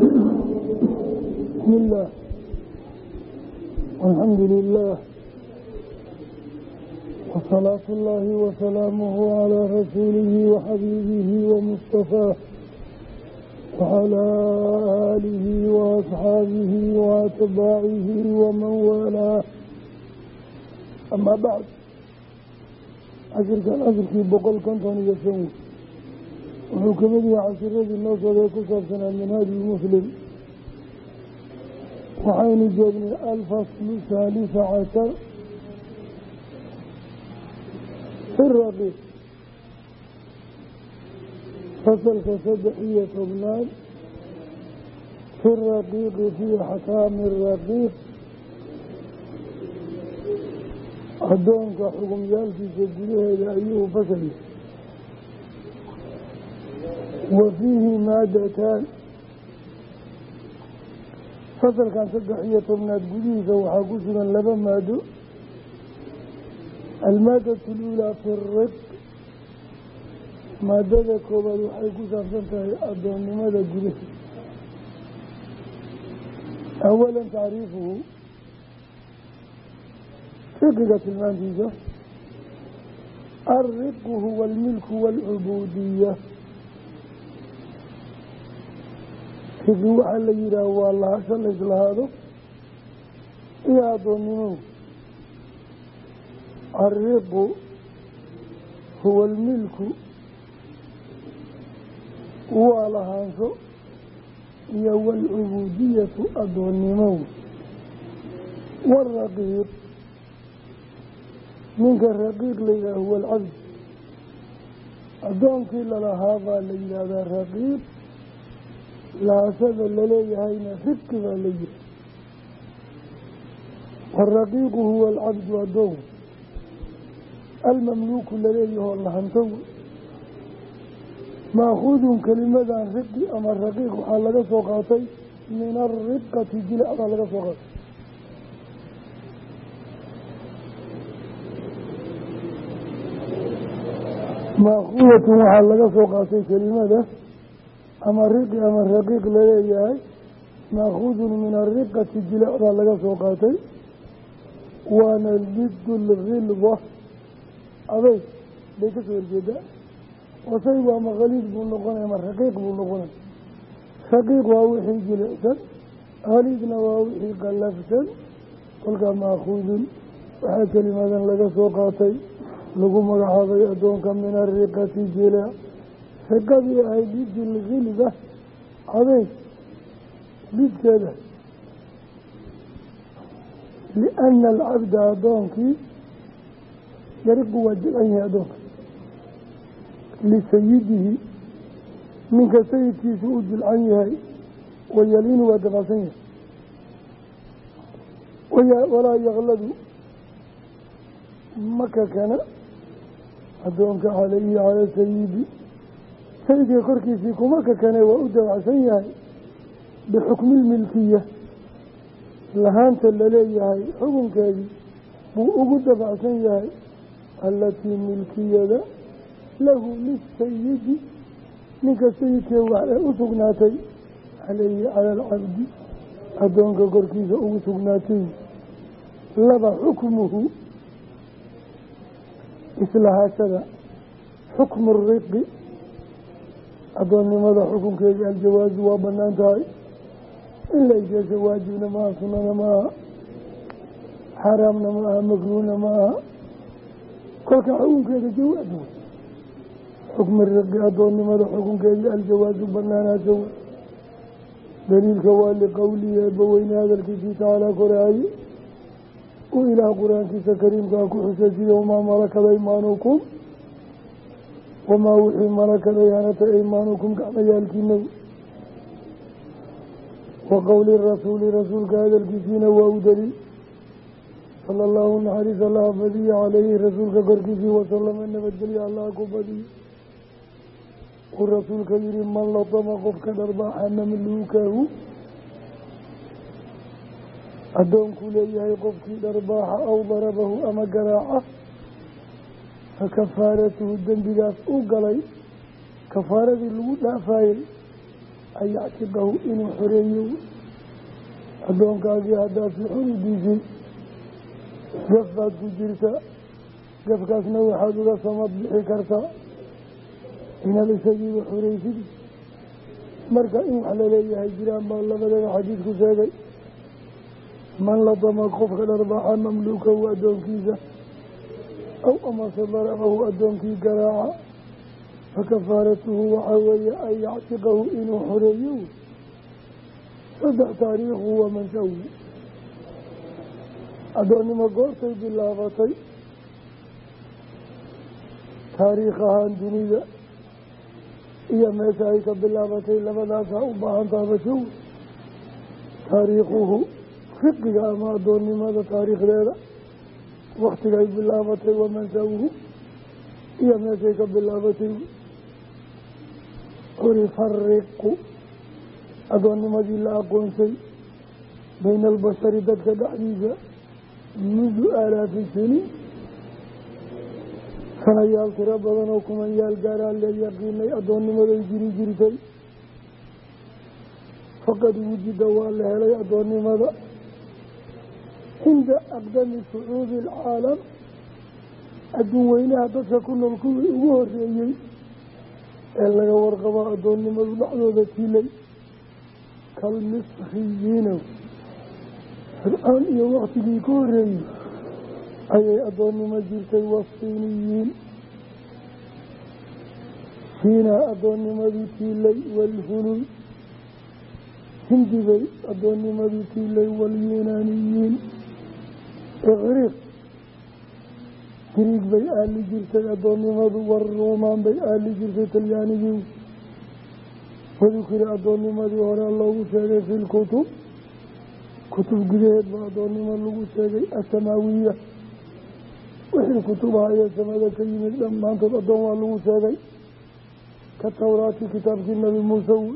bismi illaah alxamdu lilaah wasalaatu llaahi wasalaamuhu calaa rasuulihi waxabiibihi wamustafaa wacalaa aalihi waasxaabihi waatbaacihi waman waalaah amaa bacd cashirkan cashirkii boqol konton iyo shan wey wuxuu ka mid yahay cashiradii noo sooday ku saabsanaa minhaaju muslim. Waxaynu joognay alfaslu haalisa cashar. Fi raqiiq fasalka saddex iyo tobnaad. Fi raqiiqi fii axkaami raqiiq addoonka xukumyaalkiisa gudaheeda ayuu fasal yahay wa fiihi maadataan fasalkan saddex iyo tobnaad gudihiisa waxaa ku sugan laba maado almaadatu luulaa fi riq maadada koobaad waxay ku saabsan tahay addoonnimada gudaheeda awalan tacriifuhu fiqiga tilmaantiisa alriqu huwa almilku waalcubuudiya fiqi waxaa la yidhaah waa lahasho layslahaado iyo addoonnimo alriqu huwa almilku. Waa lahaansho iyo waalcubuudiyatu addoonnimo waraqiiq ninka raqiiq la yidhaah huwa alcabd addoonkii lalahaa baa la yidhaahdaa raqiiq laasada laleeyahayna ribki baa la yihi waraqiiqu huwa alcabdu addoon almamluuku laleeyahoo lahanto maakuudun kelimadan riqi ama raqiiq waxaa laga soo qaatay min ariqati jilac baa laga soo qaatay. Maakuudatun waxaa laga soo qaatay kelimada ama riqi ama raqiiq la leeyahay maakuudun min ariqati jilac baa laga soo qaatay. Waana lidu lgilba adayg bay ka soo horjeedaa wasaygu ama khaliid buu noqonay ama raqiiq buu noqonay? Raqiiq waa wixii jilicsan khaliidna waa wixii qallafsan. Kolkaa maakuudun waxaa kelimadan laga soo qaatay lagu magacaabay addoonka min ariqati jilaac riqadii ahayd lidilgilba adeyg lidkeeda liana alcabda addoonkii yariqu waa jilcan yahay addoonka. Lisayidihi ninka sayidkiisu u jilcan yahay wayaliinu waa dabacsan yahay. Walaa yakladu maka kana addoonka caleyhi cala sayidi sayidka korkiisii kuma kakane waa u dabacsan yahay bixukmi lmilkiya lahaanta la leeyahay xukunkeedii buu ugu dabacsan yahay allatii milkiyada lahu lisayidi. Ninka sayidkee waxay u sugnaatay caleyhi cala alcabdi addoonka korkiisa ugu sugnaatay. Laba xukmuhu islahaashada xukmu riqi addoonnimada xukunkeeda aljawaazu waa bannaan tahay. In la isheesho waajibna maaha sunana ma aha. Xaaraamna ma aha makruuhna ma aha. Kolka xukunkeeda jawaaz wey. Xukmi riqi addoonnimada xukunkeedii aljawaazu banaanaasha wey daliilka waa liqowlihi eebbaweyne hadalkiisii tacaalaa koraaye u ilaah qur'aankiisa kariimkaa ku xusay sida wamaa malakada wamaa wixii malakad ay hanatay aymaanukum gacmayaalkiina wa qowli rasuuli rasuulka hadalkiisiina waa u daliil sala allahu naxariis allaha badiya caleyhi rasuulka korkiisii wasalama nabadgelya allaha ku badiyo uu rasuulka yihi man latama qofka dharbaaxa mamluukahu addoonkuu leeyahay qofkii dharbaaxa aw darabahu ama garaaca fa kafaaratuhu dembigaas u galay kafaaradii lagu dhaafayey an yactiqahu inuu xoreeyo. Addoonkaagii haddaad si xun u diisay gaf baad ku jirta. Gafkaasna waxaad uga samad bixi kartaa inaad isagiiba xoreysid. Marka in wax la leeyahay jiraan baa labadaba xadiidku sheegay. Man ladama qofka dharbaaxa mamluukahu addoonkiisa aw amase darabahu addoonkii garaaca fakafaaratuhu waxaa weeye an yactiqahu inuu xoreeyo saddex taariikhu waa mansawi addoonnimo goortay bilaabatay taariikh ahaan dunida iyo meesha ay ka bilaabatay labadaasaa u baahan taabashow taariikhuhu fiqiga ama addoonnimada taariikhdeeda waktigay bilaabatay wamansawuhu iyo meeshay ka bilaabatay. Urifariqu addoonnimadii la aqoonsay bayna albashari dadka dhexdiisa mundu aalaafi siniin sanayaal tiro badan oo kumanyaal gaaraa la yaqiinay addoonnimaday jiri jirtay. Faqad wujida waa la helay addoonnimada cinda aqdami shucuubi alcaalam adduun weynaha dadka ku nool kuwii ugu horeeyey ee laga warqabo addoonnimadu dhexdooda tilay kalmisriyiina fircoon iyo waktigii ka horeeyey ayay addoonnimo jirtay wasiiniyiin siinaa addoonnimadii tiilay walhuluy hindibay addoonnimadii tiilay walyunaaniyiin iqriiq giriig bay aali jirtay addoonnimadu waruumaan bay aali jirtay talyaanigii wadukira addoonnimadii hore loogu sheegay fi lkutub kutub gudaheed baa addoonnimo lagu sheegay asamaawiya wixii kutubaha iyo samada ka yimid dhammaantood addoon waa lagu sheegay. Ka tawraati kitaabkii nebi muuse wey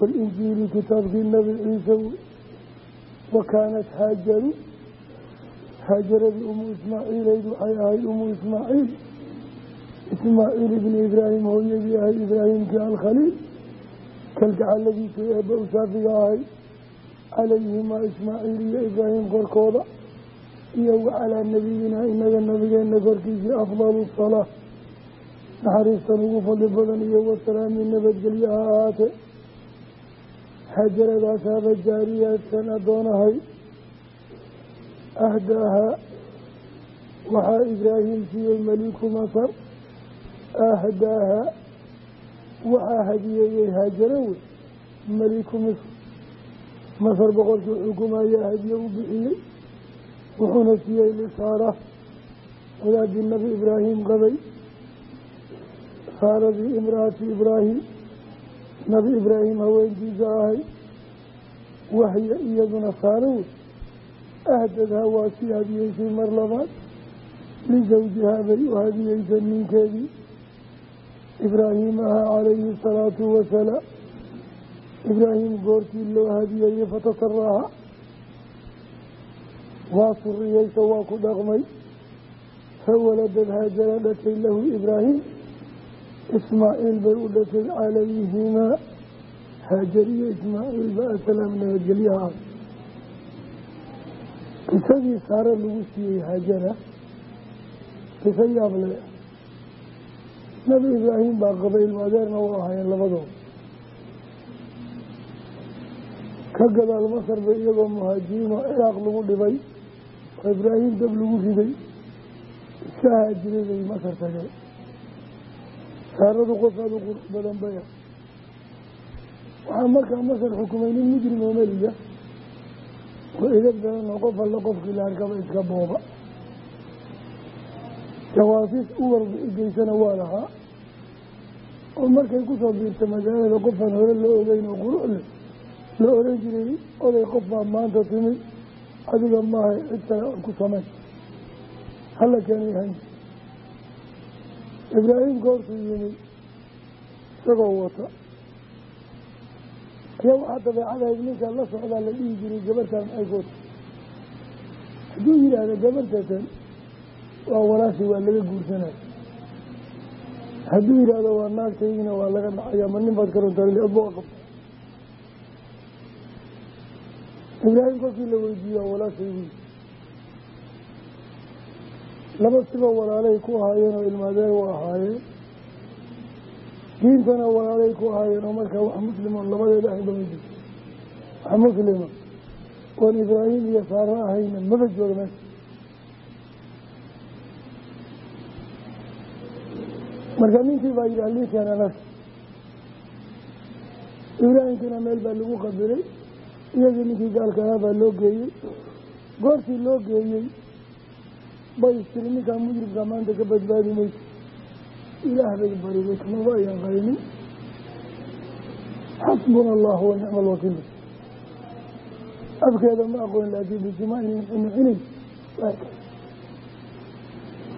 walinjiili kitaabkii nebi ciise wey wa kaanat haajaru haajaradii umu ismaaciileyd waxay ahayd umu ismaaciil ismaaciil ibni ibraahim hooyadii ahayd ibraahimkii alkhaliil. Kalgacaladiisii eebba u saafiga ahayd calayhimaa ismaaciil iyo ibraahim korkooda iyo wacalaa nabiyinaa inaga nabigeena korkiisii afdalu salaa naxariistan ugu fadli badan iyo wasalaami nabadgelyo ha ahaatee. Hajaradaas haba jaariyatan addoonahay ahdaaha waxaa ibraahim siiyey meliku masar ahdaaha waxaa hadiyeeyey haajaro wey meliku misr masar boqorkii xukumaya hadiye u bixiyey wuxuuna siiyey lisaara wadaadii nabi ibraahim qabay saaradii imraati ibraahim nabi ibraahim haweenkiisa ahay wahya iyaduna saaro wey ahdadhaa waa sii hadiyeysay mar labaad lisawjihaa bay u hadiyeysay ninkeedii ibraahim ahaa calayhi asalaatu wasalaam ibraahim goortii loo hadiyeeyey fatasaraaha waa suriyeysa waa ku dhaqmay fawaladad haajara dhashay lahu ibraahim ismaaciil bay u dhashay calayhimaa haajariyo ismaaciil ba asalaam nabadgelyaha qisadii saare lagu siiyey haajara qiso yaab le nabi ibraahim baa qabay ilma adeerna u ahaayeen labadooda ka gadaal masar bay iyagoo muhaajiriinoo ciraaq lagu dhibay oo ibraahim dab lagu riday iska haajiray bay masar tageen saaradu qof aada u qurux badan baya waxaa markaa masar xukumay nin mujrim oo meliya oo idab daran oo qof alla qofkii la arkaba iska booba. Jawaasiis u warbixi geysana waa lahaa. Oo markay ku soo biirta magaalada qofaan hore loo ogeyn oo qurux leh la oran jiray oday qof baa maanta timid adiga maahay cid kale aan ku samayn hala keenay han ibraahim goortuu yimid isagoo wata ayaa waxaa dabeecadahayd ninka la socdaa la dhihi jiray ku wata hadduu yidhaahda gabartatan waa walaashi waa laga guursanaya hadduu yidhaahdo waa naagtaydina waa laga dhacaya ma nin baad ka ibraahim kolkii la weydiiya walaashaydi laba siba walaalay ku ahaayeen oo ilmaadeer u ahaayeen diintana walaalay ku ahaayeen oo markaa wax muslima labadeeda ahayn bama jirto. Wax muslima oon ibraahim iyo saaro ahayna maba jooga meesha marka ninkii baa yidhi aliikan anas ibraahimkiina meel baa lagu qabilay iyagii ninkii gaalka ahaa baa loo geeyey. Goortii loo geeyey bay istiri ninkaa mujrimka maanta ka badbaadi ilaah bay bariday kamaba ayaan qaynin xasbuna allahu wa nicma alwakiil afkeeda ma aqoon laakiin bijima inay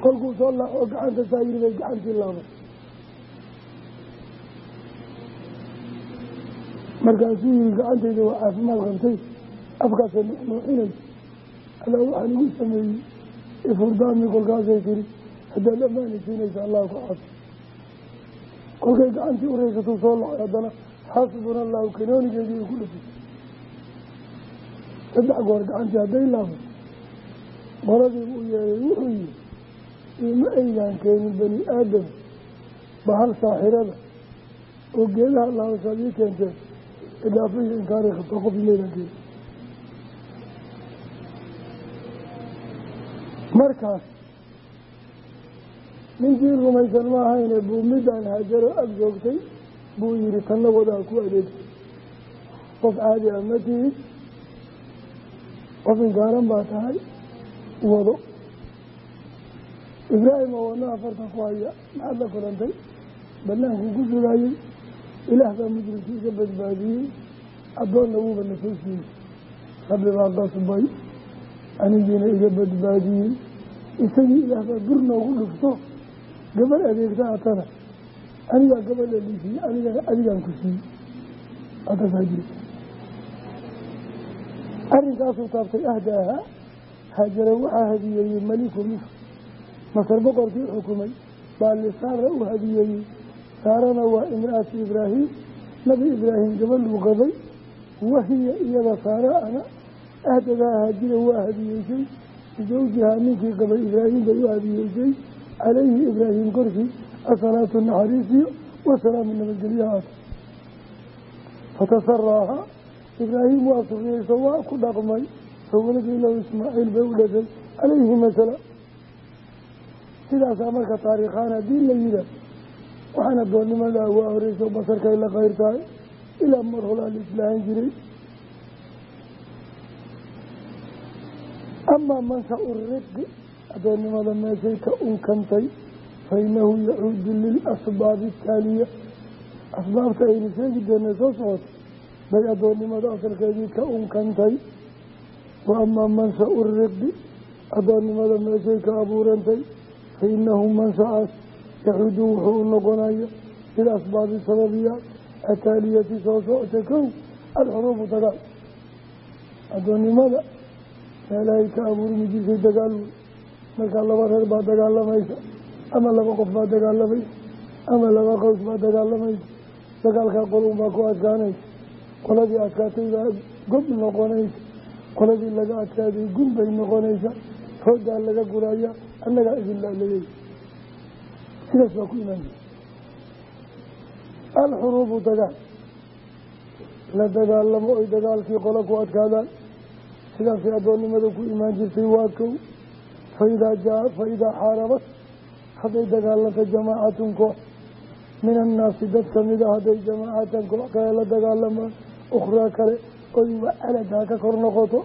kolkuu soo laaxoo gacanta saa yiri bay gacantii laabay. Markaasuu yihi gacantayda waa caafimaad qabtay. Afkaasa nuuxinay alaa waxaan igu sameeyey. Ifurdaami kolkaasay tiri. Haddaad ammaani siinaysa allah ku cad kolkay gacantii ureysatuu soo lacay haddana xasbuna allahu kanoonigeedii ku dhafay saddex goor gacantii hadday laabay qoladii u yeeray wuxuu yihi ima aydaan keenin bani aadam bahal saaxirada oo geedaha laabashaad ii keenteen idhaafa iyo inkaari qabta qof imaydaan keenin. Markaas ninkii rumaysan ma ahayne buu midaan hajaro ag joogtay buu yihi tanna wadaa ku adeegtay qof caadi ah ma tihid? Qof inkaaran baa tahay? Wado. Ibraahim oo wadna afartan ku haya maxaad la kulantay? Banaankuu ku sugaayey ilaah baa mujrimkii iga badbaadiyey addoonna wuuba nasoo siiyey rabbi baa qasbay anigiina iga badbaadiyey. Isagii ilaah baa dur noogu dhufto gabadh adeegta atana. Anigaa gabadh la dhiisiiyey anigana adigaan ku siiyey atasaa jirta arrinkaasuu taabtay ahdaaha hajara waxaa hadiyeeyey maliku misr masar boqorkii xukumay baa lisaara u hadiyeeyey saarana waa imra-atu ibraahim nabi ibraahim gabadhuu qabay wahiya iyada saara ana. Ahdadaa haajira waa hadiyeysay bijawjihaa ninkii qabay ibraahim bay u hadiyeysay calayhi ibraahim korkii asalaatu naxariisiyo wasalaamu nabadgelyaha fatasaraaha ibraahim waa sufiyeyso waa ku dhaqmay sawladii lahu ismaaciil bay u dhashay calayhi masala sidaasaa marka taariikhaan haddii la yihaa waxaan addoonnimadaa waa horeyso basarkay la qayr tahay ilaa mar holaa la jiray amaa mansha-u riqi addoonnimada meeshay ka unkantay fa inahu yacuudu lilasbaabi ataaliya asbaabta aynu sheegi doonay soo socoto bay addoonnimada asalkeedii ka unkantay wa amaa mansha-u riqi addoonnimada meeshay ka abuurantay fa inahu mansha-aas yacuudu wuxuu u noqonaya lilasbaabi sababiya ataaliyati soo socota kow alxuruubu dagaal. Addoonnimada meelahay ka abuurmi jirtay dagaal. wey markaa laba reer baa dagaalamaysa ama laba qof baa dagaalamaysa ama laba qows baa dagaalamaysa dagaalkaa qolun baa ku adkaanaysa qoladii adkaatay baa gob noqonaysa qoladii laga adkaaday gun bay noqonaysa hoodaa laga guraya annagaa idin laaleyey sidaas waa ku imaan jirta. Alxuruubu dagaal. La dagaalamo oy dagaalkii qola ku adkaadaan. Sidaasay addoonnimada ku imaan jirtay waa kow faidaa jaa faidaa xaarabat hadday dagaalanta jamaacatun koox min annaasi dad ka mid a hadday jamaacatan koox kale la dagaalamaan ukhraa kale oy wacalad ha ka kor noqoto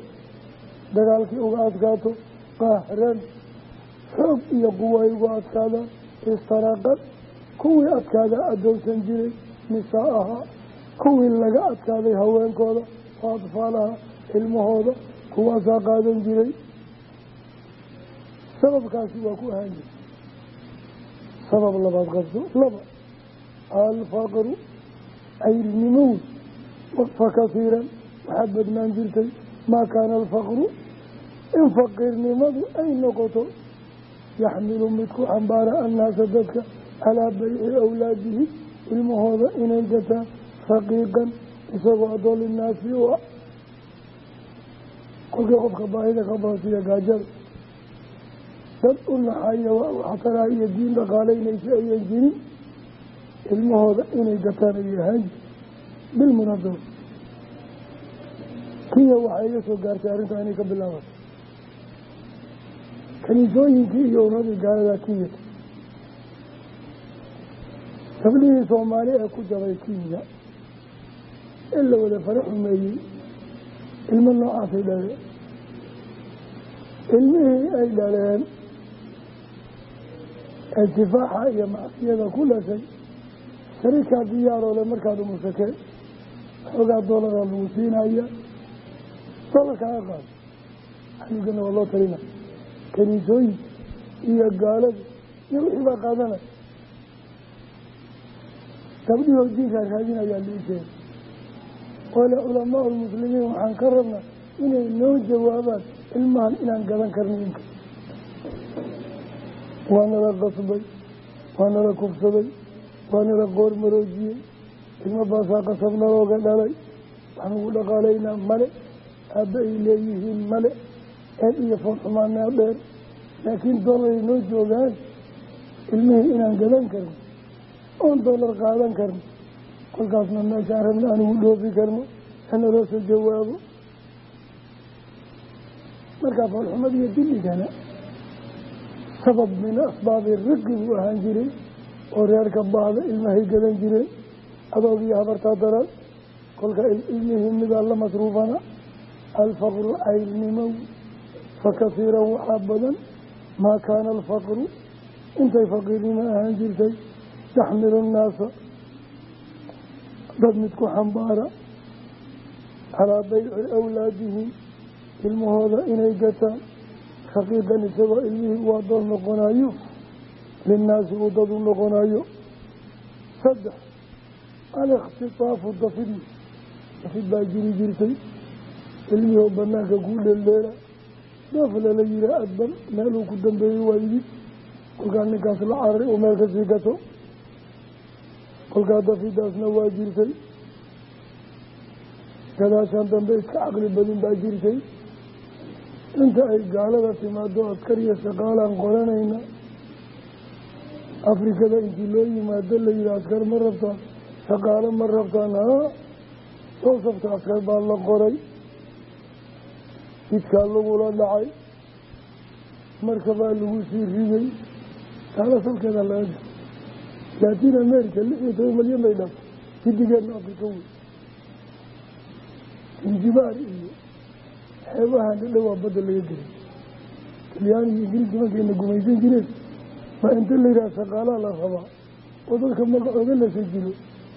dagaalkii uga adkaato qahran xoog iyo quwa ay uga adkaadaan istaraqad kuwii adkaadaa addoonsan jiray nisaa-aha kuwii laga adkaaday haweenkooda wa adfaalaha ilmahooda kuwaasaa qaadan jiray sababkaasi waa ku ahaan jiray sabab labaad qabso laba alfaqru cayrnimow waqfa kasiiran waxaa badnaan jirtay maa kaana alfaqru? In faqiirnimadu ay noqoto yaxmilu mid ku xambaara annaasa dadka calaa bayci awlaadihi ilmahooda inay gataan raqiiqan isagoo addoon linaasi u ah. Kolkii qofka baahida ka baasiya gaajada dad u naxaya waxtaraa iyo diin dhaqaalaynaysa ayan jirin ilmahooda inay gataan ay ahaan bilmunadaba kiya waxay iga soo gaartay arrintaa inay ka bilaabato. Kaniisooyinkii iyo uradii gaaladaa kiyata gabdhihii soomaali ee ku jabay kinya in la wada fara xumeeyey ilmo noocaasay dhaleen. Ilmihii ay dhaleen ee tifaaxa iyo macsiyada ku dhashay sharikaa diyaaroo markaad umusakeen xoogaa doolaraa lagu siinaya doolarkaaga qaado xanigana waa loo talina. Kaniisooyin iyo gaalada iyo wixii baa qaadanaya gabdhihoo diinkaa raadinayaa lii sheegay wale culamaa ulmuslimiin waxaan ka rabnaa inay noo jawaabaan ilmahan inaan gadan karno inka waa nala qasbay waa nala kufsaday waa nala qoor maroojiyey. Ilmo baasaa qasab nalooga dhalay. Waxaan ugu dhaqaalaynaa male aabba ay leeyihiin male eed iyo foolxumaanaa dheer. Laakiin doolaray noo joogaan ilmihii inaan gadan karno oon doolar qaadan karno. Kolkaasna meeshaan rabna anugu dhoofi karno hanaloo soo jawaabo. Markaa foolxumad iyo dilligana sabab min asbaabi riqi buu ahaan jiray oo reerka baahda ilmahay gadan jireen adoog iyo habartaa daran kolka ilmihii midaa la masruufana alfaqru caylnimow fa kasiiran waxaa badan maa kaana alfaqru intay faqiirnimo ahaan jirtay yaxmilu nnaasa. Dad mid ku xambaara calaa bayci awlaadihim ilmahooda inay gataan raqiiqan isagoo ilmihii u adoon noqonayo linnaasi uu dad u noqonayo saddex alikhtisaafu dafid dafid baa jiri jirtay. Ilmihii oo banaanka kuu dheeldheela daf lala yihaa adban meeluu ku dambeeyey waa yidid kolkaa ninkaas la cararay uu meel ka sii gato. Kolkaa dafidaasna waa jirtay. Gadaashaan dambe iska caqli badin baa jirtay inta ay gaalada timaado askariya shaqaalaan qoranayna afrikada intii loo yimaado la yihi askar ma rabtaan shaqaalo ma rabtaan haa soo sabta askar baa la qoray. Jidkaa lagula dhacay markabaa lagu sii riday taala salkeeda laga laatiin america lix iyo toban malyan bay dhafta gidigeedna afrika wey injibaar iyo xeebahan dhadhowaa badda laga gelay talyaani iyo ingiriiska markayna gumaysan jireen maa inta la yidhaha shaqaalaa la rabaa oo dadka magacooga la sajilo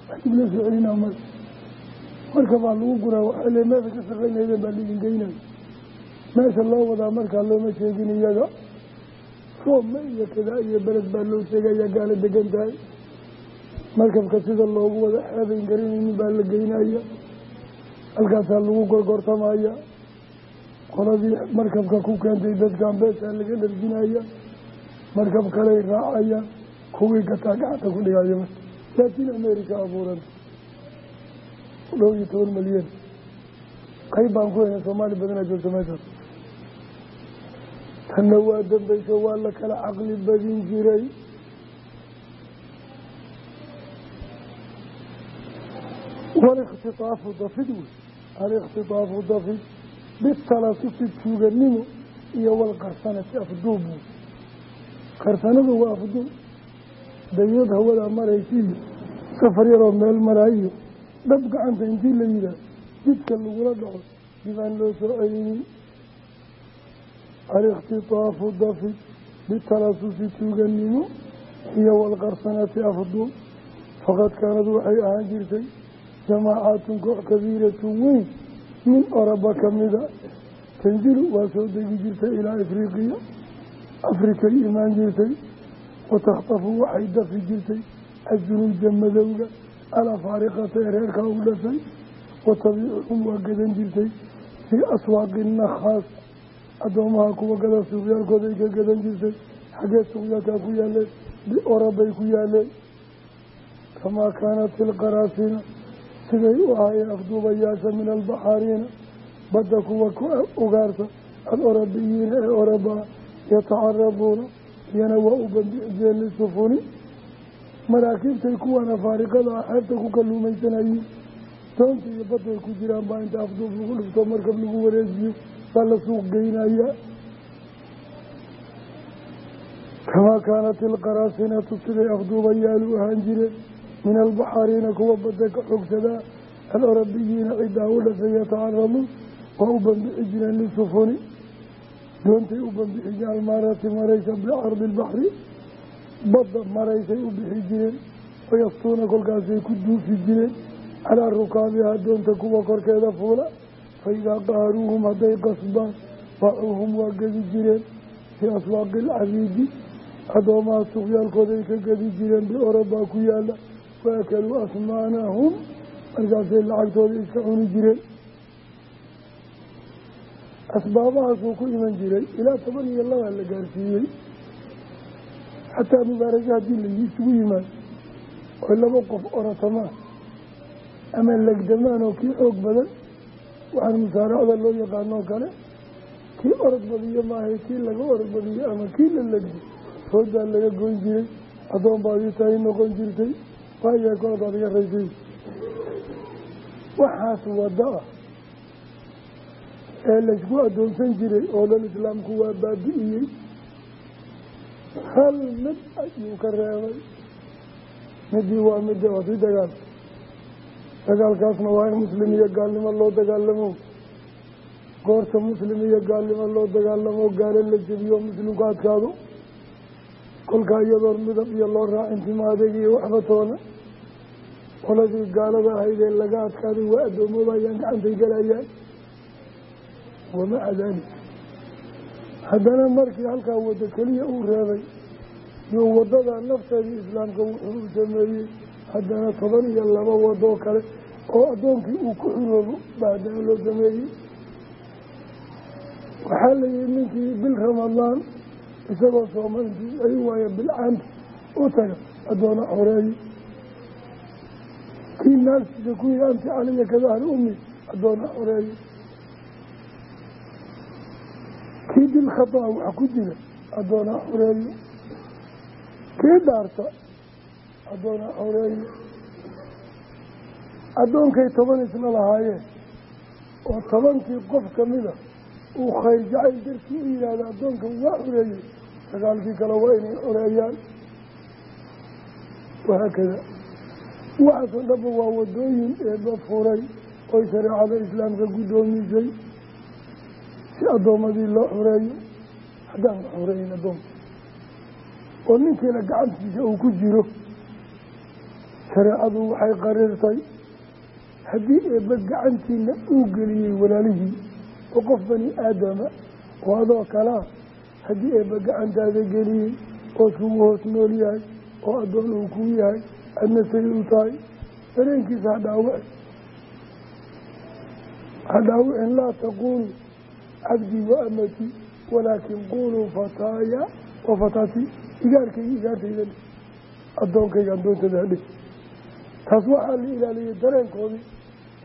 wax dib loo soo celinaa male marka baa lagu guraa waxaa le meesha ka shaqaynaydeen baa laidin geynaya meesha loo wadaa markaa looma sheegin iyaga. Roobma iyo kadaa iyo beled baa loo sheegayaa gaala degan tahay. Markabka sida loogu wada xeebayn garanaynin baa la geynaya. Halkaasaa lagu gorgortamaya qoladii markabka ku keentay dadkan beeshaa laga dharjinaya markab kaley raacaya kuwii gataa gacanta ku dhigaya laatiin america abuuranta dhow iyo toban malyan qayb baan ku hena soomaali badanaa joogta meeshaas tanna waa dambayso waa la kala caqli badin jiray. Walikhtitaafu dafid wey alikhitaafu dafid bitalasufi tuuganimo iyo walqarsanati afduub wey qarsanadu waa afduub dayad hawadaa maraysiiyo safar yaroo meel maraayo. Dhab gacanta intii la yihaah jidka lagula dhaco dibaan loo soo celinin alikhitaafu dafid bitalasufi tuuganimo iyo walqarsanati afduub faqad kaanad waxay ahaan jirtay jamaacaatun koox kabiiratun weyn min oraba kamida tanzilu waa soo degi jirtay ilaa afriqiya. Afrikay imaan jirtay. Watakhtafu waxay dafi jirtay ajunuuja madowga. Alafaariqata ee reerkaa u dhashay watabiicuhum waa gadan jirtay. Fii aswaaqi nakhaas. Addoomaha kuwa gada suuqyaalkooda ay ka gadan jirtay. Xaggee suuqyaalkaa ku yaaleen biora bay ku yaaleen kamaa kaanat ilqaraasina siday u ahaayeen afduubayaasha min albaxaariina badda kuwa ku ugaarta adorabiyiina ee orabaa yatacarabuuna iyana waa u bandixijeen lisufuni maraakiibtay kuwan afaariqada ah xeebta ku kalluumaysanayeen doonta iyo badday ku jiraan baa inta afduub lagu dhifto markab lagu wareejiyo baa la suuq geynaya kamaa kaanat ilqaraasinatu siday afduubayaalu ahaan jireen min albaxaariina kuwa badda ka xogsadaa alorabiyiina ciddaa u dhashay yatacarabuun waa u bambixi jireen lisufuni doontay u bambixi jireen almaarati maraysa bicardi ilbaxri badda maraysay u bixi jireen wayaftuuna kolkaasay ku duufi jireen calaa rukaabihaa doonta kuwa korkeeda fuula fa idaa qaaruuhum hadday qasbaan bacuuhum waa gedi jireen fii aswaaqi alcabiidi addoomaha suuqyaalkooday ka gedi jireen biorobaa ku yaalla waakaluu asmaanahum markaasay lacagtooda iska cuni jireen asbaabahaasuu ku iman jiray ilaa toban iyo labaa la gaarsiiyey xataa mubaarajo haddii la isugu yimaado oy laba qof oratamaan ama legdamaan oo kii xoog badan waxaan musaaracda loo yaqaanoo kale kii orod badiyo maahay kii laga orod badiyo ama kii la legdo foodaa laga goyn jiray addoon baadii tahay noqon jirtay waayahay koladaad iga raysay waxaas wada ah ee laysku addoonsan jiray oo dhan islaamku waa baabi'iyey hal mid ayuu ka reebay. Midii waa midda waa sii dagaal. Dagaalkaasna waa in muslim iyo gaalnimo loo dagaalamo. Goorta muslim iyo gaalnimo loo dagaalamo gaalo la jebiyo muslimku adkaado. Kolkaa iyadoon midab iyo loo raacin tima adeeg iyo waxba toona qoladii gaalada ahaydee laga adkaaday waa addoomobayaan gacantay galayaan wamaca daalik haddana markii halkaa waddo keliya uu reebay iyo waddada nafteedii islaamka wuxuu u sameeyey haddana toban iyo laba wadoo kale oo addoonkii uu ku xuroobo baa loo sameeyey. Waxaa la yihi ninkii bil ramadaan isagoo sooma intuu ay waayo bilcaanta u taga addoona xoreeye kii naagtiisa kuwii anti caliya kada ahli ummi addoona xoreeye kii dil khataa wax ku jira addoona xoreeye kii dhaarta addoona xoreeye addoonkay toban isla lahaayeen oo tobankii qof kamida uu khayr jacayl darkii u yidhaahda addoonkan waa xoreeyey sagaalkii kale waa inay xoreeyaan wahaakada waxaasoo dhanba waa wadooyin eeba furay oy shareecada islaamka guddoomisay si addoommadii loo xoreeyo haddaan la xoreeyin addoonka oo ninkiina gacantiisa uu ku jiro. Shareecadu waxay qariirtay haddii eebba gacantiina uu geliyey walaalihii oo qof bani aadama oo adoo kalaa haddii eebba gacantaada geliyey ood kugu hoos nool yahay oo addoon uu kuu yahay adna say u tahay dareenkiisa ha dhaawici ha dhaawicin laa taquulu cabdii wa amatii walaakin quuluu fataaya wa fataati igaarkayga igaartayda dhe addoonkayga addoontayda hadhe taas waxaa la ilaaliyey dareenkoodii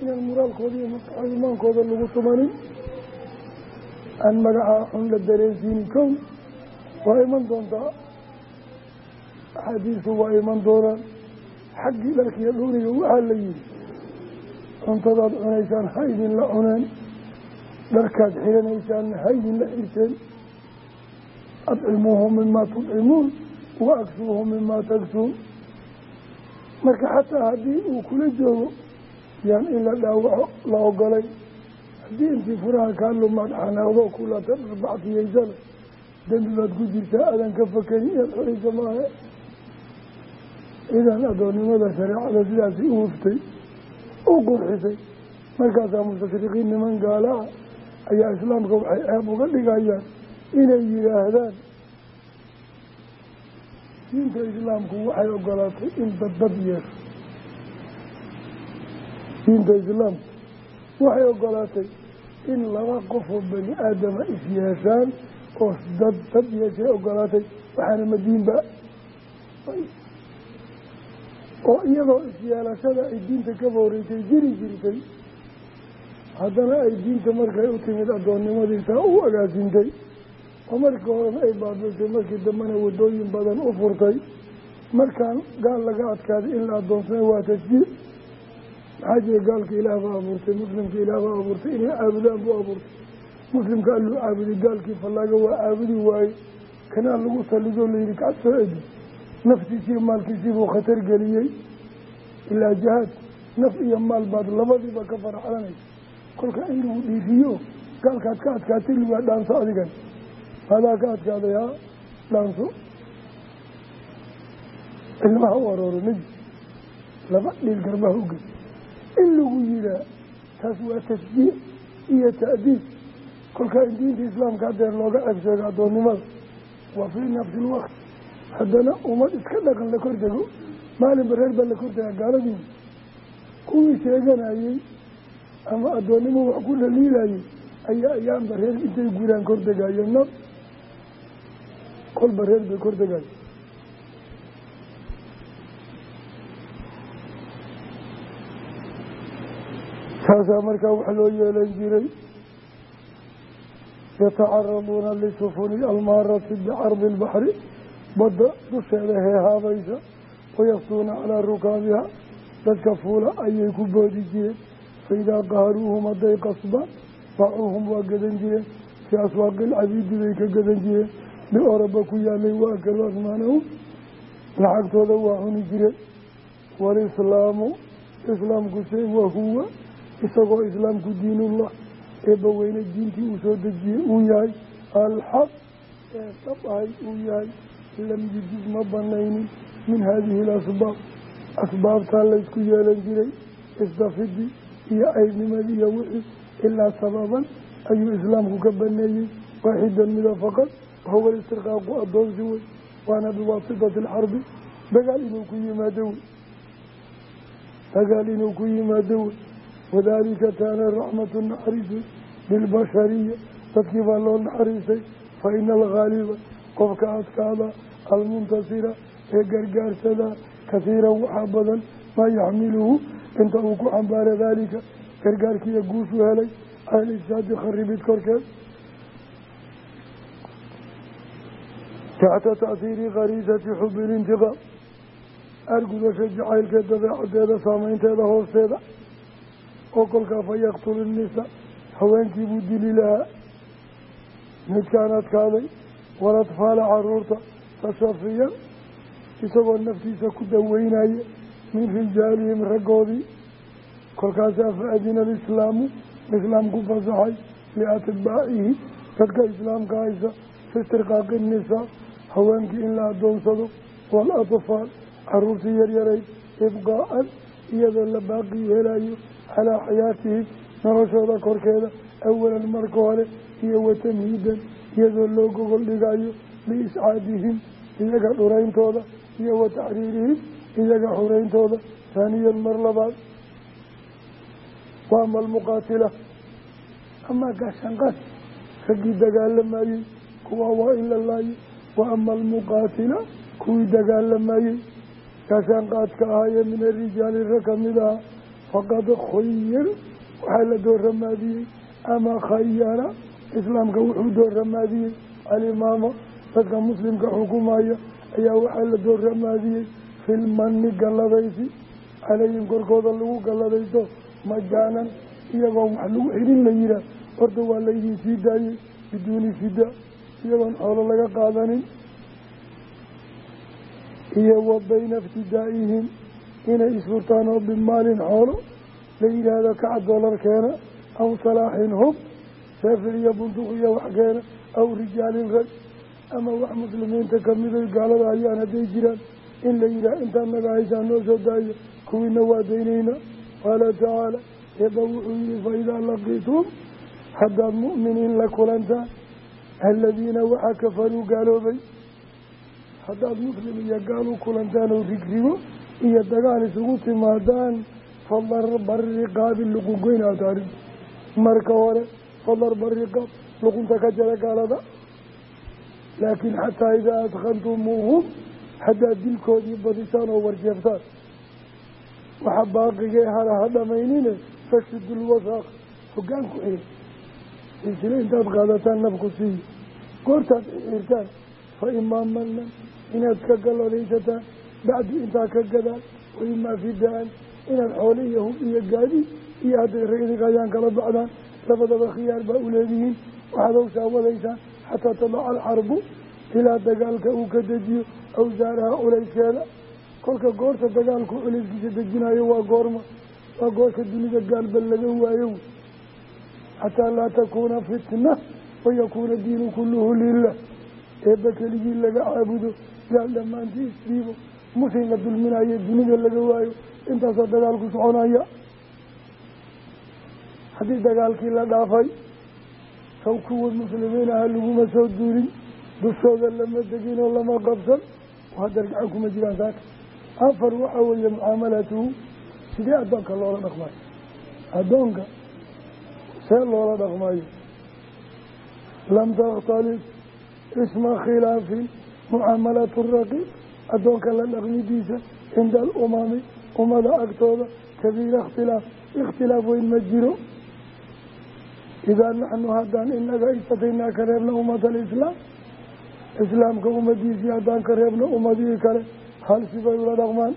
inaan muraalkooda iyo maskaxda imaankooda lagu tumanin aan magacaa xun la dareensiinin kow waa iman doontaa axaadiistu waa iman doonaan xaggii dharkiiyo dhuuriga waxaa la yihi cuntadaad cunaysaan ha idinla cuneen dharkaad xiranaysaan ha idinla xirteen adcimuuhu mimaa tudcimuun wa aksuuhu mimaa tagsuun. Marka xataa haddii uu kula joogo yaan in la dhaawaco la ogolay haddii intii furaha kaa lumaad xanaaqdo kulata dharbactiyaysana dembi baad ku jirtaa aadan ka fakerin inaad xoraysa maahe idan addoonnimada shareecada sidaasi u huftay u qurxisay markaasaa mustashriqiin niman gaala ah ayaa islaamka waxay ceeb uga dhigayaan inay yidhaahdaan. Diinta islaamku waxay ogolaatay in daddad yeesho. Diinta islaamku waxay ogolaatay in laba qofoo bani aadama is yeeshaan oo dad dad yeeshay ogolaatay. Waxaana madiinba oo iyadoo isyeelashada ay diinta ka booreysay jiri jirtay haddana ay diinta markay u timid addoonnimadii taa u agaasintay oo markii horena ay baabiltay markii dambena waddooyin badan u furtay markaan gaal laga adkaaday in la addoonsana waa tasjiir maxaa jira gaalka ilaah baa abuurtay muslimka ilaah baa abuurtay inay caabudaan buu abuurtay. Muslimka alluu caabuday gaalkii fallaaga waa caabudi waaye kanaa lagu sallidoo layidhi kac soo edi naftiisii maalkiisii buu khatar geliyey. Ilaa jahaad naf iyo maal baad labadiiba ka faraxlanaysa kolka in lagu dhiiriyo gaalkaad ka adkaatay liwaa dhaanso adigan. Adaa ka adkaaday haa dhaanso. Ilmaha u arooro nebi laba dhiil garbaha u gey in lagu yihaa taas waa tasjiic iyo ta'diib kolkaa in diinta islaamka hadeer looga ceeb sheego addoonnimada waa fii nafsi ilwaqti haddana ummad iska dhaqan la kordego maalinba reer baa la kortagaa gaaladii kuwii sheeganayey ama addoonnimo wax ku dhaliilayey ayaa ayaanba reer intay guuraan kordegayo nab kolba reer bay kordegayo taasaa markaa wax loo yeelan jiray yatacaraduuna lisufuni almaarati bicardi ilbaxri badda dusheeda heehaabaysa wayaksuuna calaa rukaabiha dadka fuula ayay ku boodi jireen. Faidaa qaharuuhum hadday qasbaan bacuuhum waa gadan jireen. Fii aswaaqi ilcabiidi bay ka gadan jireen. Bioroba ku yaalay waa akalu asmaanahum lacagtooda waa cuni jireen. Walislaamu islaamkuse wahuwa isagoo islaamku diinullah eebba weyne diintii uu soo uu yahay. Alxaq ee dhab ahay uu yahay lam yujid ma banaynin min haadihi alasbaab asbaabtaa laysku yeelan jiray isdafidi iyo caybnimadii iyo wixii ilaa sababan ayuu islaamku ka baneeyey waaxidan mida faqad wahuwa istirqaaqu addoonsi wey waana biwaasitati alxarbi dagaal inuu ku yimaado wey dagaal inuu ku yimaado wey wadaalika kaana raxmatu naxariisi bilbashariya dadkii baa loo naxariistay fa ina qofka adkaada almuntasira ee gargaarsada kasiiran waxaa badan maa yaxmiluhu. Inta uu ku xambaara daalika gargaarkiiyo guushu helay cala ifsaadi kharibid korkeed. Taxta ta'hiiri khariisati xubi lintiqaam argudasha jacaylkeed dabeecadeeda saameynteeda hoosteeda. Oo kolkaa fa yaqtulu nisa haweenkii buu dili lahaa. Midkaan adkaaday waladfaala carruurta tashafiyan isagoo naftiisa ku daweynaya min rijaalihim raggoodii. Kolkaasaa fa adina alislaamu islaamku fasaxay liatbaacihi dadka islaamka haysa fi istirqaaqi nisaa haweenkii in la adoonsado waalatfaal caruurtii yaryarayd ibqaa'an iyadoo la baaqii helayo calaa xayaatihim noloshooda korkeeda awalan marka hore iyo watamhiidan iyadoo loo gogol dhigayo liiscaadihim iyaga dhurayntooda iyo wa taxriirihim iyaga xurayntooda. Haaniyan mar labaad wa ama almuqaatila amaa gaashanqaad raggii dagaalamayey kuwa waa in la laayo wa ama almuqaatila kuwii dagaalamayey gaashaanqaadka ahaayee min arijaali rag ka mid aha faqad khuyir waxaa la dooramaadiyey. Ama khayara islaamka wuxuu dooramaadiyey alimaama dadka muslimka xukumaya ayaa waxaa la dooramaadiyey filmani galladaysi calayhim korkooda lagu galladaysto majaanan iyagoon wax lagu xidhin la yihaah horta waa laydin sii daayey biduuni fida iyagoon xoolo laga qaadanin. Iyo wa bayna iftidaa'ihim inay isfurtaan oo bimaalin xoolo la yidhaahdo kaca doolar keena aw salaaxin hub seefir iyo bunduq iyo wax keena aw rijaalin rag ama wax muslimiinta kamiday gaalada ayaan hadday jiraan. In la yidhaah intaad naga haysaan noo soo daayo kuwiina waa daynayna. Qaala tacaala eeba wuxuu yihi fa idaa laqiitum haddaad mu'miniin la kulantaan aladiina waxaa kafaruu gaaloobay. Haddaad muslim iyo gaal u kulantaan oo rigrigo iyo dagaal isugu timaadaan fadarba riqaabi luqungoyn aad arrin marka hore fadarba riqaab luqunta ka jara gaalada. Laakiin xataa idaa adkhantumuuhum haddaad dilkoodii badisaan oo warjeebtaan waxa baaqigee hara ha dhamaynine fashidul wasaaq hoggaan ku xiri silsile intaad qaadataan nafku siiyo goortaad xirtaan fa imaa manan inaad ka galladaysataan bacdi intaa ka gadaan wa imaa fidaan inaad xoole iyo hub iyo gaadi iyo hadday kala baxdaan labadaba khiyaar baa u leedihiin. Waxaad hawshaa wadaysaan xataa tadaca alxarbu ilaa dagaalka uu ka dejiyo awsaaraha culayskeeda kolka goorta dagaalku culayskiisa dejinayo waa goorma waa goorta dunida gaalba laga waayo. Xataa laa takuuna fitna wayakuuna diinu kulluhu lilah eebba keligii laga caabudo gaal dhammaantii isdhiibo muslim la dulminayo dunida laga waayo. Intaasoo dagaalku soconaya haddii dagaalkii la dhaafay saw kuwa muslimiin aha laguma soo duulin dushooda lama degin oo lama qabsan hadda gacan kuma jiraan saaka afar waxaa weeye mucaamalatuhu sidee addoonka loola dhaqmayo addoonka see loola dhaqmayo lam takhtalif isma khilaafin mucaamalatu raqiib. Addoonka la dhaqmidiisa cinda alumami ummada agtooda kabiira ikhtilaaf ikhtilaaf weyn ma jiro idaa naxnu haddaan inaga istataynaa ka reebna ummata alislaam islaamka ummadiisii haddaan ka reebno ummadihii kale hal sibay ula dhaqmaan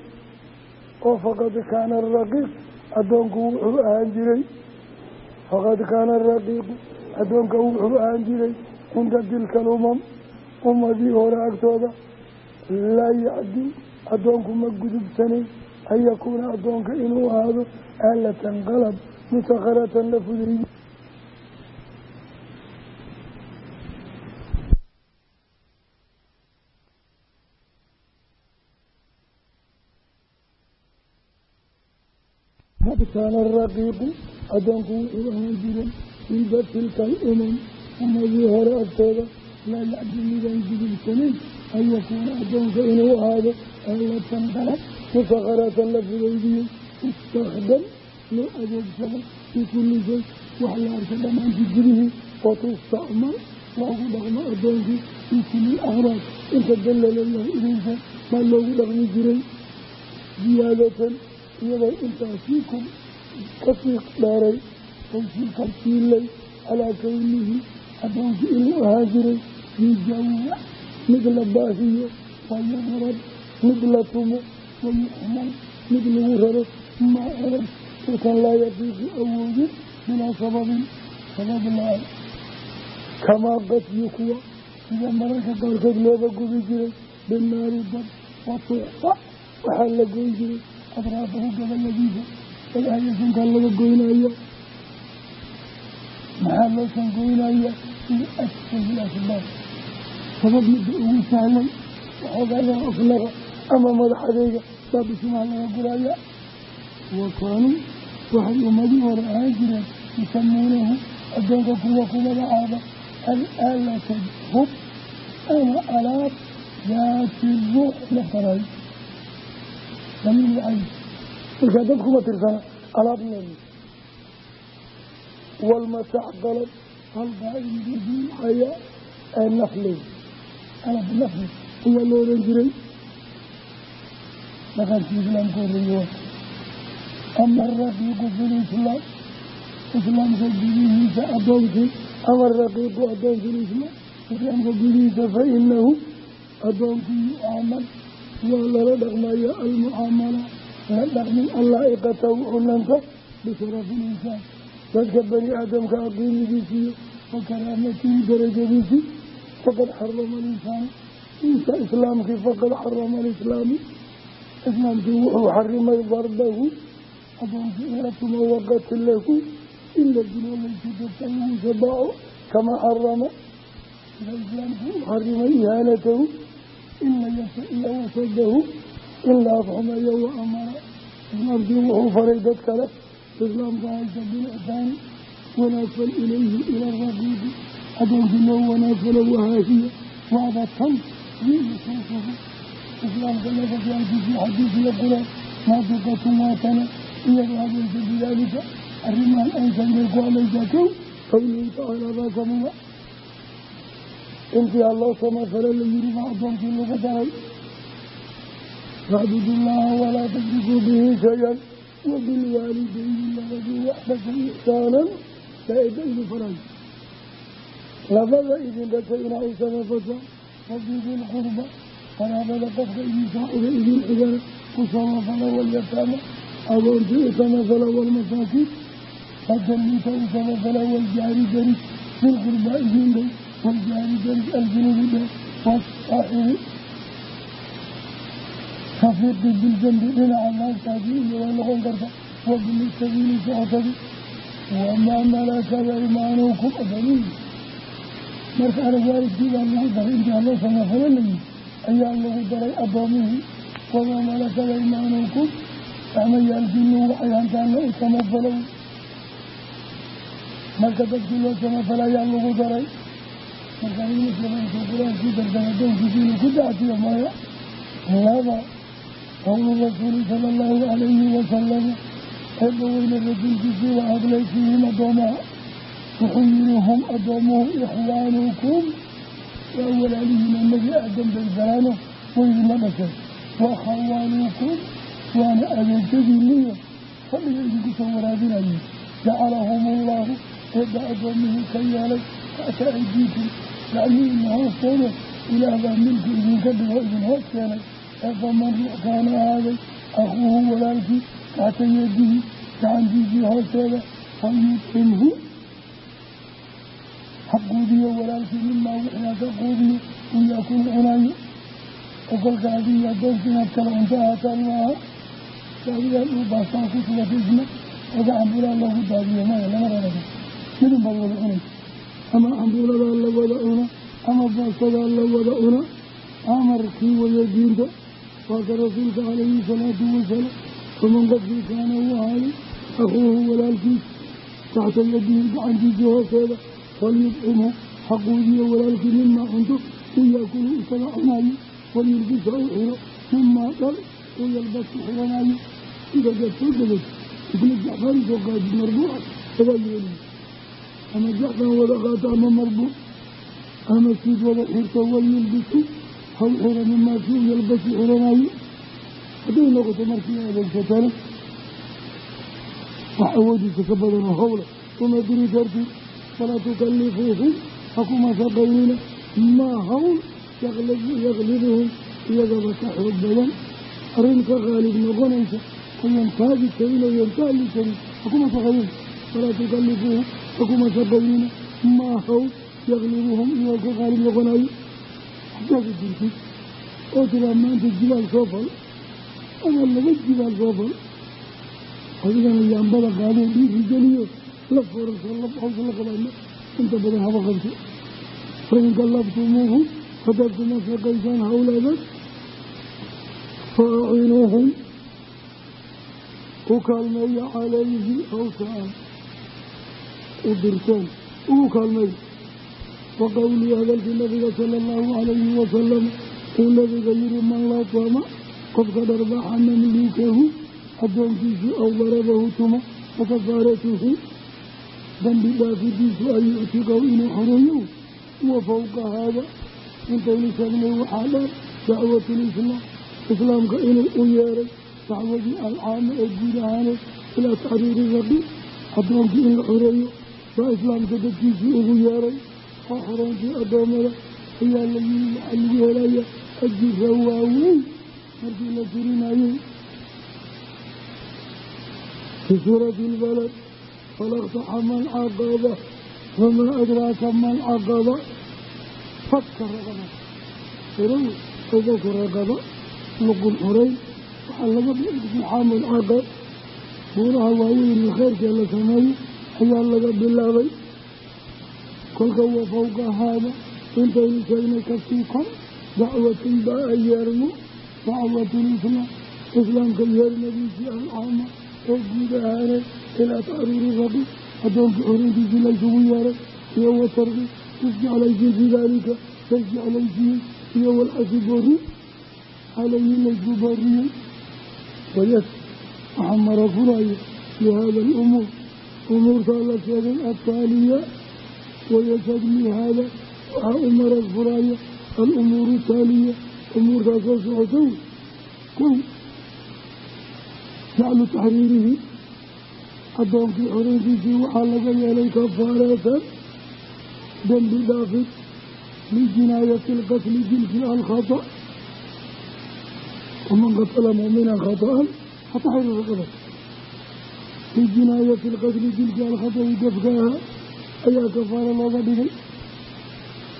oo faqad kaana araqiiq addoonku wuxuu ahaan jiray faqad kaana araqiiqu addoonka wuxuu ahaan jiray cinda tilka alumam ummadii hore agtooda laa yacdi addoonku ma gudubsanayn an yakuuna addoonka inuu ahaado aalatan qalab musakharatan la fudeeyey qad kaana araqiiqu addoonku wuxuu ahaan jiray cinda tilka alumam ummadii hore agtooda laa yacdi midaan gudubsanayn an yakuuna addoonka inuu ahaado aalatan qalab musakharatan la fudeydiyey istakdam loo adeegsado fii kulli shay. Wax la arka dhammaantii gudihii oo tustacmal loogu dhaqmo addoonkii fii kulli akhraad inta dan la leeyahay idinka baa loogu dhaqmi jiray ziyaadatan iyadoo intaasiikum ka sii dheeray taysii karsiilay calaa kownihi addoonkii inuu ahaa jiray yujawa mid la baahiyo wayarab mid la tumo wayuxmal mid lagu raro maa eray halkan laa yaqiiqu awoodin bilaa sababin sabab la'aan kamaa qadyi kuwa sida mararka qaarkood looba gubi jiray binaari dad watuufa waxaa la goyn jiray adraafahu goboladiisa ayahyasankaa laga goynaya maxaa loosan goynaya fii asfahi asbaab sabab midda ugu sahlay waxoogayaa aflaqa ama madaxadeyga baabisimaha laga guraya wa kaanuu waxay ummadii hore ahaan jireen yusamuunahu addoonka kuwa ku magacaaba alaalata hub ama alaab daati ruux la faray damiir cayn markaa dad kuma tirsana alaab leeyi walmatax qalab halbaainbidiicaya ee nafley alab nafli ayaa la oran jiray. Dhaqankii islaamka horeeye ama araqiiqu fi lislaam islaamka gudihiisa addoonkii ama araqiiqu addoon fi lislaam islaamka gudihiisa fa inahu addoonkii waa lala dhaqmaya almucaamala. La dhaqmin allaa'iqata wuxunanta bisharafi linsaan dadka bani aadamka qiimigiisiiyo wa karaamatihi darajadiisii faqad xarama alinsaan insa islaamkii faqad xarama alislaamu islaamkii wuxuu xarimay darbahu tumo waqatilahu in la dilo laysu dadka lagu sabaaco kama xarama sida islaamku u xarimay ihaanatahu in la yasa iyo wasadahu in la afxumeeyo wa amara islaamkii wuxuu faray dad kale islaamka haysa bilixsaani wanaagfal ilayhi ila raqiibi addoonkii loo wanaagfalo wahaahiya waadatan wiilkuusugu islaamka lafafyaalkiisii xadiis iyo quraan naadiqatun waatana iyadoo hadeysa bidaalika arrimahan aysanay ku hadlaysaa kow qowluhu tacaala baa kamida intii alloo samafalo la yiri baa addoonkii lagu daray facbudu llaha walaa tushrikuu bihi shay-an wabilwaalidayni labadii waxdaka ixsaanan saa-ida idin faray. Labada idin dhashay inaa u samafata rabidil qurba qaraabada qofka idin saaxiba idin xigana ku samafala walyataama agoontii u samafala walmasaakiin hadaliita u samafala waljaari daris bilqurbaa idin dhow waljaari daris aljunubi dhow wasaaxibi rafiiqi biljambi dhinaca naagtaadii iyo way noqon karta wabni sabiili socotadi wamaa malakada imaanukum adaliil marka arag waalidkii baa lagu daray intii haloo samafalo layihi ayaa lagu daray addoomihii wamaa malakada imaanukum gacmayaalkiinu waxay hantaana u samafalow marka dadkii loo samafala ayaa lagu daray marka nin muslima intuu qur'aankii darsana doonkiisi inuu ku dacsiyo maya laba qowlu rasuuli sala allahu calayhi wasalama eebba weyne rasuulkiisii waa hadlay fiihim addoomaha wuxuu yihi hum addoomuhu ikhwaanukum waa walaalihiina nebi aadam bay galaano waydina dhashay wa khawaanukum waana adeegyadiiniyo fadhiga idinku soo waraabinayeen jacalahum ullahu eebba addoomihii ka yeelay taata aydiikum gacmihiina hoostooda ilaah baa milki idinka dhigo idin hoos keenay eefaman ruux kaana ahaaday akhuuhu walaalkii taxta yadihi gacantiisii hoosteeda falyutimhu ha quudiyo walaalkii mimaa wixii ka quudiyo iyaakun cunaayo oo kolka adiga adoonka inaad kala cunto ahaataan maaha adigaan uu baastaan ku sugatay isna oga cambuulaa loogu daadiyo maya lama raraga midun baad wada cunaysa ama cambuuladaa la wada cuna ama baastadaa la wada cuna amarkii waya diinta waa ka rasuulka calayhi salaatu wasalaam faman qofkii kaana uu ahaaday akhuuhu walaalkiis taxta yadihi gacantiisii hoosteeda walyudcimhu haquudiyo walaalkii mimaa cunto u yaakulu isaga cunaayo. Walyulbisa u xiro mimaa dhal u yalbasu xiranaayo intaagaad soo degay isna jacfaan soo qaadi marbuuca adaa yeeliy ama jacfaan wada qaato ama marbuuc ama siid wada xirto walyulbisu haw xira mimaa si u yalbasu xiranaayo hadday noqoto markii adeegsatana wax awoodiisa ka badanoo howla uma diri kartid falaa tukalifuuhum hakuma shaqaynina maa hawl yaklibuhum iyagaba ka xoog badan arrin ka qaalib noqonaysa ayan taagi karin oyan taali karin hakuma shaqaynina falaa tukalifuuhum hakuma shaqaynina maa hawl yaklibuhum iyagoo ka qaalib noqonayo hadaad jirtid oo tiraa maanta jibaal soo fal ama laba jibaal soo fal adigana yaambada qaadeen dhiiri la foorarso hawsa la qabaana inta badan haba qabto. Fain kallaftumuuhum haddaad kuma shaqaysaan hawladan fa acinuuhum u kaalmeeya calayhi hawshaan. u dirteen ugu kaalmeeya wa qowlii hadalkii nabiga sala allahu calayhi wasalam uu nabiga yihi man latama qofka dharbaxa mamluukahu addoonkiisii aw darabahu tuma fakafaaratuhu dambi dhaafidiisu an yuctiqaw inuu xoreeyo wa fowqa haada intaynu sheegnay waxaa dheer dacwatulislaam islaamka inuu u yeeray dacwadii alcaama ee guud ahaaneed ilaa taxriiri addoonkii in la xoreeyo baa islaamka dadkiisii ugu yeeray oo xoreyntii addoommada ayaa la yiri waxaa lagu helaya ajira waaweyn markii la tirinayay fii suurati lbalad falaqtaxama alcaqaba wamaa adraaka ma alcaqaba fadka raqaba xiraw awbaka raqaba luqun xoreyn waxaa laga iqtixaamu alcaqab buuraha waaweyn kheyrkee la sameeyo ayaa laga bilaabay. Kolka wa fawqa haada intaynu sheegnay ka sii kor dacwatun baa yeermo dacwatulislaam islaamka yeernadiisii alcaama oo guud ahaaneed ilaa taxriiri rabi addoonka xorintiisii laysugu yeeray iyo watarki isjeclaysiin fii daalika laysjeclaysiiyey iyo walxasi boori calayhi laysku booriyey wayas waxaa mara furaya lihaada alumuur umuurtaa la sheegay ataaliya wayashad lihaada waxaa u marag furaya alumuuru taaliya umuurtaa soo socotow kow jaclu taxriirihi addoonkii xoreyntiisii waxaa laga yeelay kafaaratan dembi dhaafid lijinaayati lqatli dilki alkhata waman qatala mu'minan khata'an fataxriiru raqaba lijinaayati lqatli dilki alkhata'i gafkaaha ayaa kafaaro looga dhigay.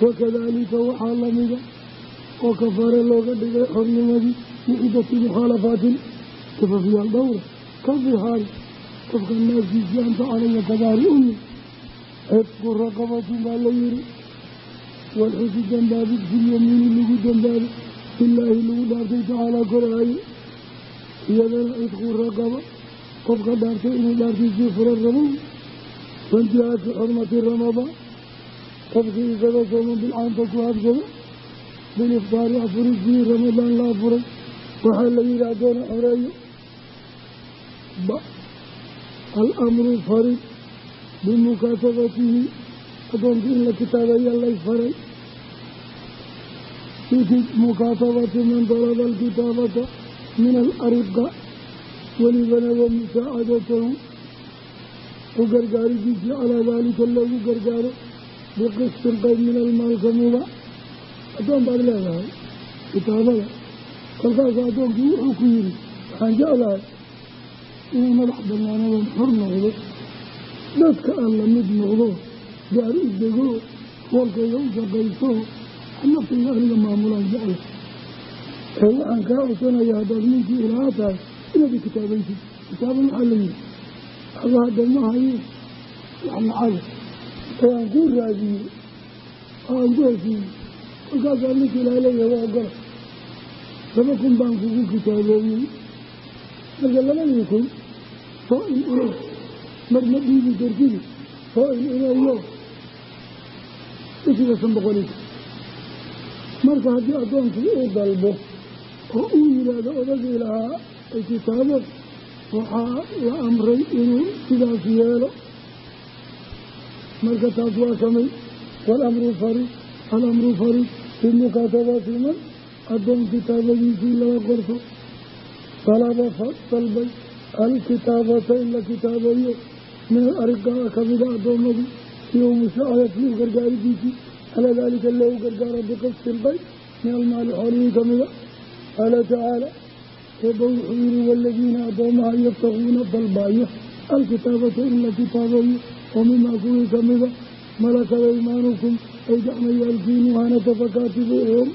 Wakadaalika waxaa lamida oo kafaare looga dhigay xornimadii bicidati mukhaalafaatin kafafiyaal dhowra ka dihaari qofka naaftiisii anta calaya kadaari umi cidqu raqabatin baa la yihi walxusi dambaabid filyamiini lagu dambaabay bilaahi lagu dhaartay tacaalaa koraaye iyadana cidqu raqaba qofka dhaartay inuu dhaartiisii fura rabow waintihaaki xurmati ramadaan qofkii isaga sooman bilcaanta ku habsada biliftaari afurisii ramadaan la afuray waxaa la yihi xoreeyo alamru farid bimukaatabatihi addoonka in la kitaabeeya lay faray. Mukaatabati man dalaba alkitaabata min alariqa welibana wa musaacadatahu u gargaaridiisii calaa daalika loogu gargaaro. Biqistin qayb min almaal kamida addoon baad leedahay. Kitaabada. Kolkaas addoonkii wuxuu ku yidhi waxaan jeclahay inuu madax banaanadan xor noqdo. Dadka aan la mid noqdo gaar u dego hoolkayga u shaqayso naftayda aniga maamulaan jecla ee waxaan kaa codsanaya haddaad ninkii ilaa inaad i kitaabaysid kitaaba maxaa la yihi waxba hadda ma hayo wax lacaga ee aan kuu raadiyey oo aan ku heshiiyey kolkaasaa ninka ilaa leeyahay waa ogola laba kun baan kugu kitaabeeyey marka labadii kun soo in ino mar ma dhiibi kartidi soo in inayo bishiga shan boqolika marka haddii addoonkii uu dalbo oo uu yihaahdo odagii lahaa ay kitaabo waxaa la amray inuu sidaas yeelo. Marka taas waa samay. Waalamru farid alamru farid fii mukaatabati man addoon kitaabadiisii laga qorto. Talaba dalbay alkitaabata in la kitaabeeyo min ariqaa kamida addoommadii iyo musaacadatihi u gargaaridiisii calaa daalika loogu gargaaro biqastin bay. Min almaali xoolihii kamida qaala tacaala eeba wuxuu yihi waaladiina addoomaha yabtaguuna dalbaayo alkitaabata in la kitaabeeyo oo mimaa kuwii kamida malakada imaanukum ay gacmayaalkiinu hanata fakaatibuuhum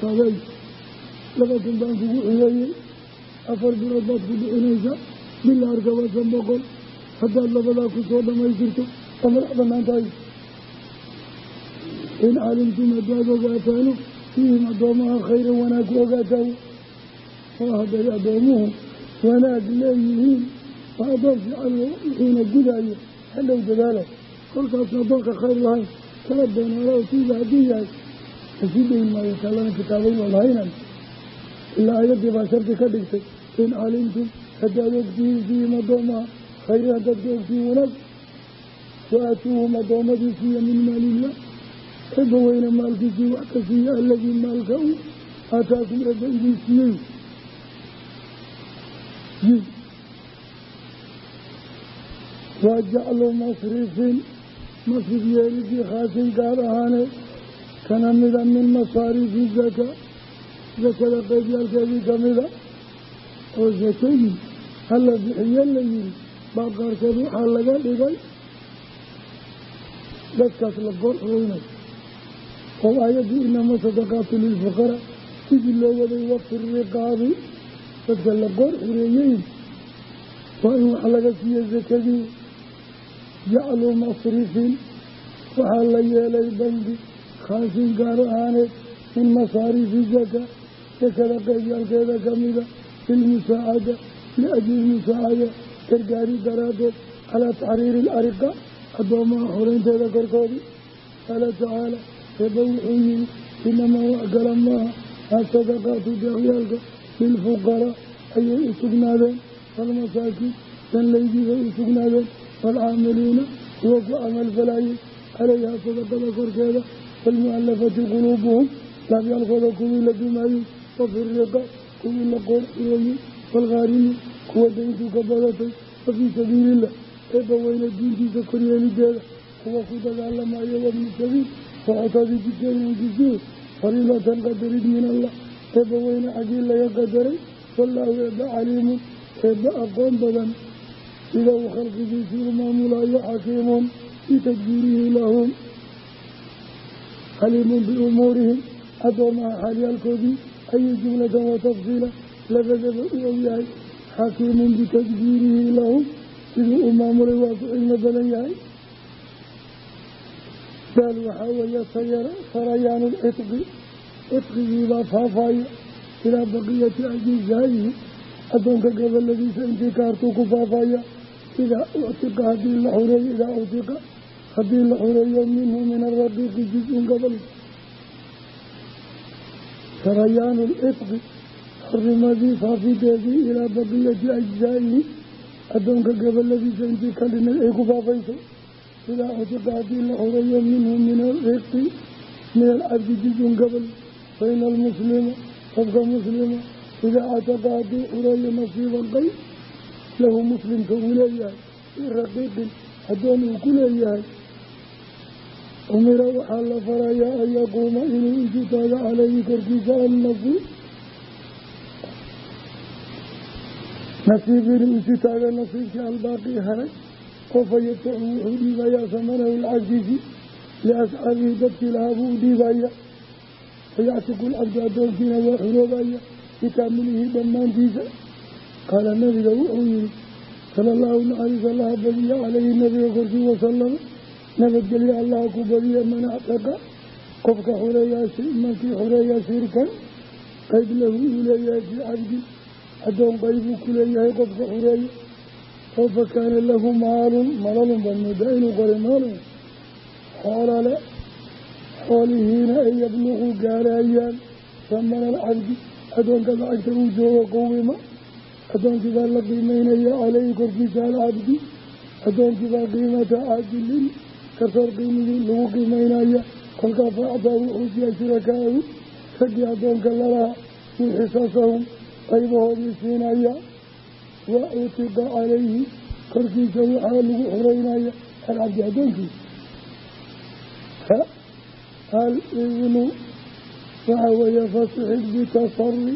taabey laba kun baan kugu xigeeyey afar bilood baad ku bixinaysaa bila arkaba shan boqol haddaad labadaa ku soo dhammaystirto waa madax bannaan tahay in calimtum haddaad ogaataano fiihim addoomaha khayran wanaag ku oo hadday addoomuhu wanaag leeyihiin waa addoon fiican wixiina gudaayo hadhow dadaala kolkaasna addoonka khayr lahayn kala beenaala oo tiiba haddii yahay ka sii dayn maayo taalana kitaabayn oo lahaynan ilaa ayaddii baa shardi ka dhigtay in calimtum haddaad ogtihiin fiihim addoomaha khayri haddaad ka ogtihiin wanaag wa-aatuuhum addoommadii siiya min maaliillah eebba weyne maalkiisii wax ka siiya aladii maalka aataakum eebba waa jaclu masrifin masrif yeelidii khaasin gaar ahaane kana mida min masaarifi zaka zakada qeybyaalkeedii kamida oo sakadii hala bixiyo la yihi baa qaarkeed waxaa laga dhigay dadkaas la goorxoynay oo aayaddii inama sadaqaatu lilfuqaraa sidii loo waday riqaabi dadka la goor xureeyeyn waa in wax laga siiyo sakadii jaclu masrifin waxaa la yeelay bangi khaasin gaar ahaaneed min masaarifi zaka sakada qeybyaalkeeda kamida bilmusaacada liajli musaacada gargaari daraaddeed calaa taxriiri ilariqa addoomaha xoreynteeda korkoodii qaala tacaala eeba wuxuu yihi inamaa wax kala maaha asadaqaatu deeqyaalka lilfuqaraa ayay u sugnaadeen. Walmasaakiin danlaydii bay u sugnaadeen. Waalcaamiliina kuwa ku camalfalayay calayhaa sadaqada korkeeda waalmu'alafati quluubuhum laabyaalkooda kuwii la dumaayey wafi riqa kuwii la qoorxireeyey waalkhaarimiin kuwa dayntu ka badatay. Wa fii sabiilillah eebba weyne diintiisa koryeelideeda. Kuwa ku dagaalamaya wabni sabiil socotaadii jidkeena jisiyo fariidatan qadarid min allah eebba weyne xaggii laga qadaray wallaahu eebba caliimun eebba aqoon badan. Sida uu khalqigiisii u maamulayo xakiimun bitadbiirihi lahum. Caliimun biumuurihim addoomaha xaalyaalkoodii ayuu jumlatan wa tafsiila labadaba u ogyahay xakiimun bitadbiirihi lahum. Siduu u maamulay waa ku cilmo badan yahay. Daal waxaa weeye sarayaanu lcitqi cidqigiibaa faafaya ilaa baqiyati ajizaayihi addoonka goboladiisa intii kaartuu ku faafaya idaa uctiqa haddii la xureeyo idaa uctiqa haddii la xureeyo minhu min araqiiqi juz-un gobol sarayaanu lcitqi xornimadii faafideedii ilaa baqiyati ajzaa'ihi addoonka goboladiisa intii ka dhinay ay ku faafayso idaa cutiqa haddii la xureeyo minhu min ariqi min alcabdi juz-un faina almuslima qofka muslima idaa cataqa haddii xureeyo nasiiban qeyb lahu muslimka uu leeyahay fii raqiiqin addoon uu ku leeyahay umira waxaa la farayaa an yaquuma inuu isu taago caleyhi korkiisa annasiib nasiib inuu isu taago nasiibkii albaaqi haray oo fa yadfacu wuxuu dhiibayaa samanahu lcasiisi liasxaabihi dadkii lahaa buu dhiibaya fayactiqu lcabdu addoonkiina waa xuroobaya bikaamilihi dhammaantiisa. Qaala nabiga wuxuu yihi sala allahu naxariis allaha badiya caleyhi nabiga korkii wasalama nabadgelyo allaha ku badiya man actaqa qofka xureeyaa mankii xureeyaa shirkan qeyb lahu uu leeyahay fii cabdin addoon qeybuu ku leeyahay qofka xureeya oo fa kaana lahu maalun malalun baan moodaa inuu qoray maalun xoolale xoolihiina ay yabluqu gaarayaan samana alcabdi addoonka lacagta uu joogo quwima addoonkii baa la qiimeynaya caleyhi korkiisa alcabdi addoonkii baa qiimata caadilin karsoor qiimigii lagu qiimeynaya kolkaa faactaa wuxuu siya shurakaahu raggii addoonka lalahaa fii xisaasahum qaybahoodii siinaya wa utiqa calayhi korkiisa waxaa lagu xoreynaya alcabdi addoonkiisa al-idnu waxaa weeye fasixid bitasari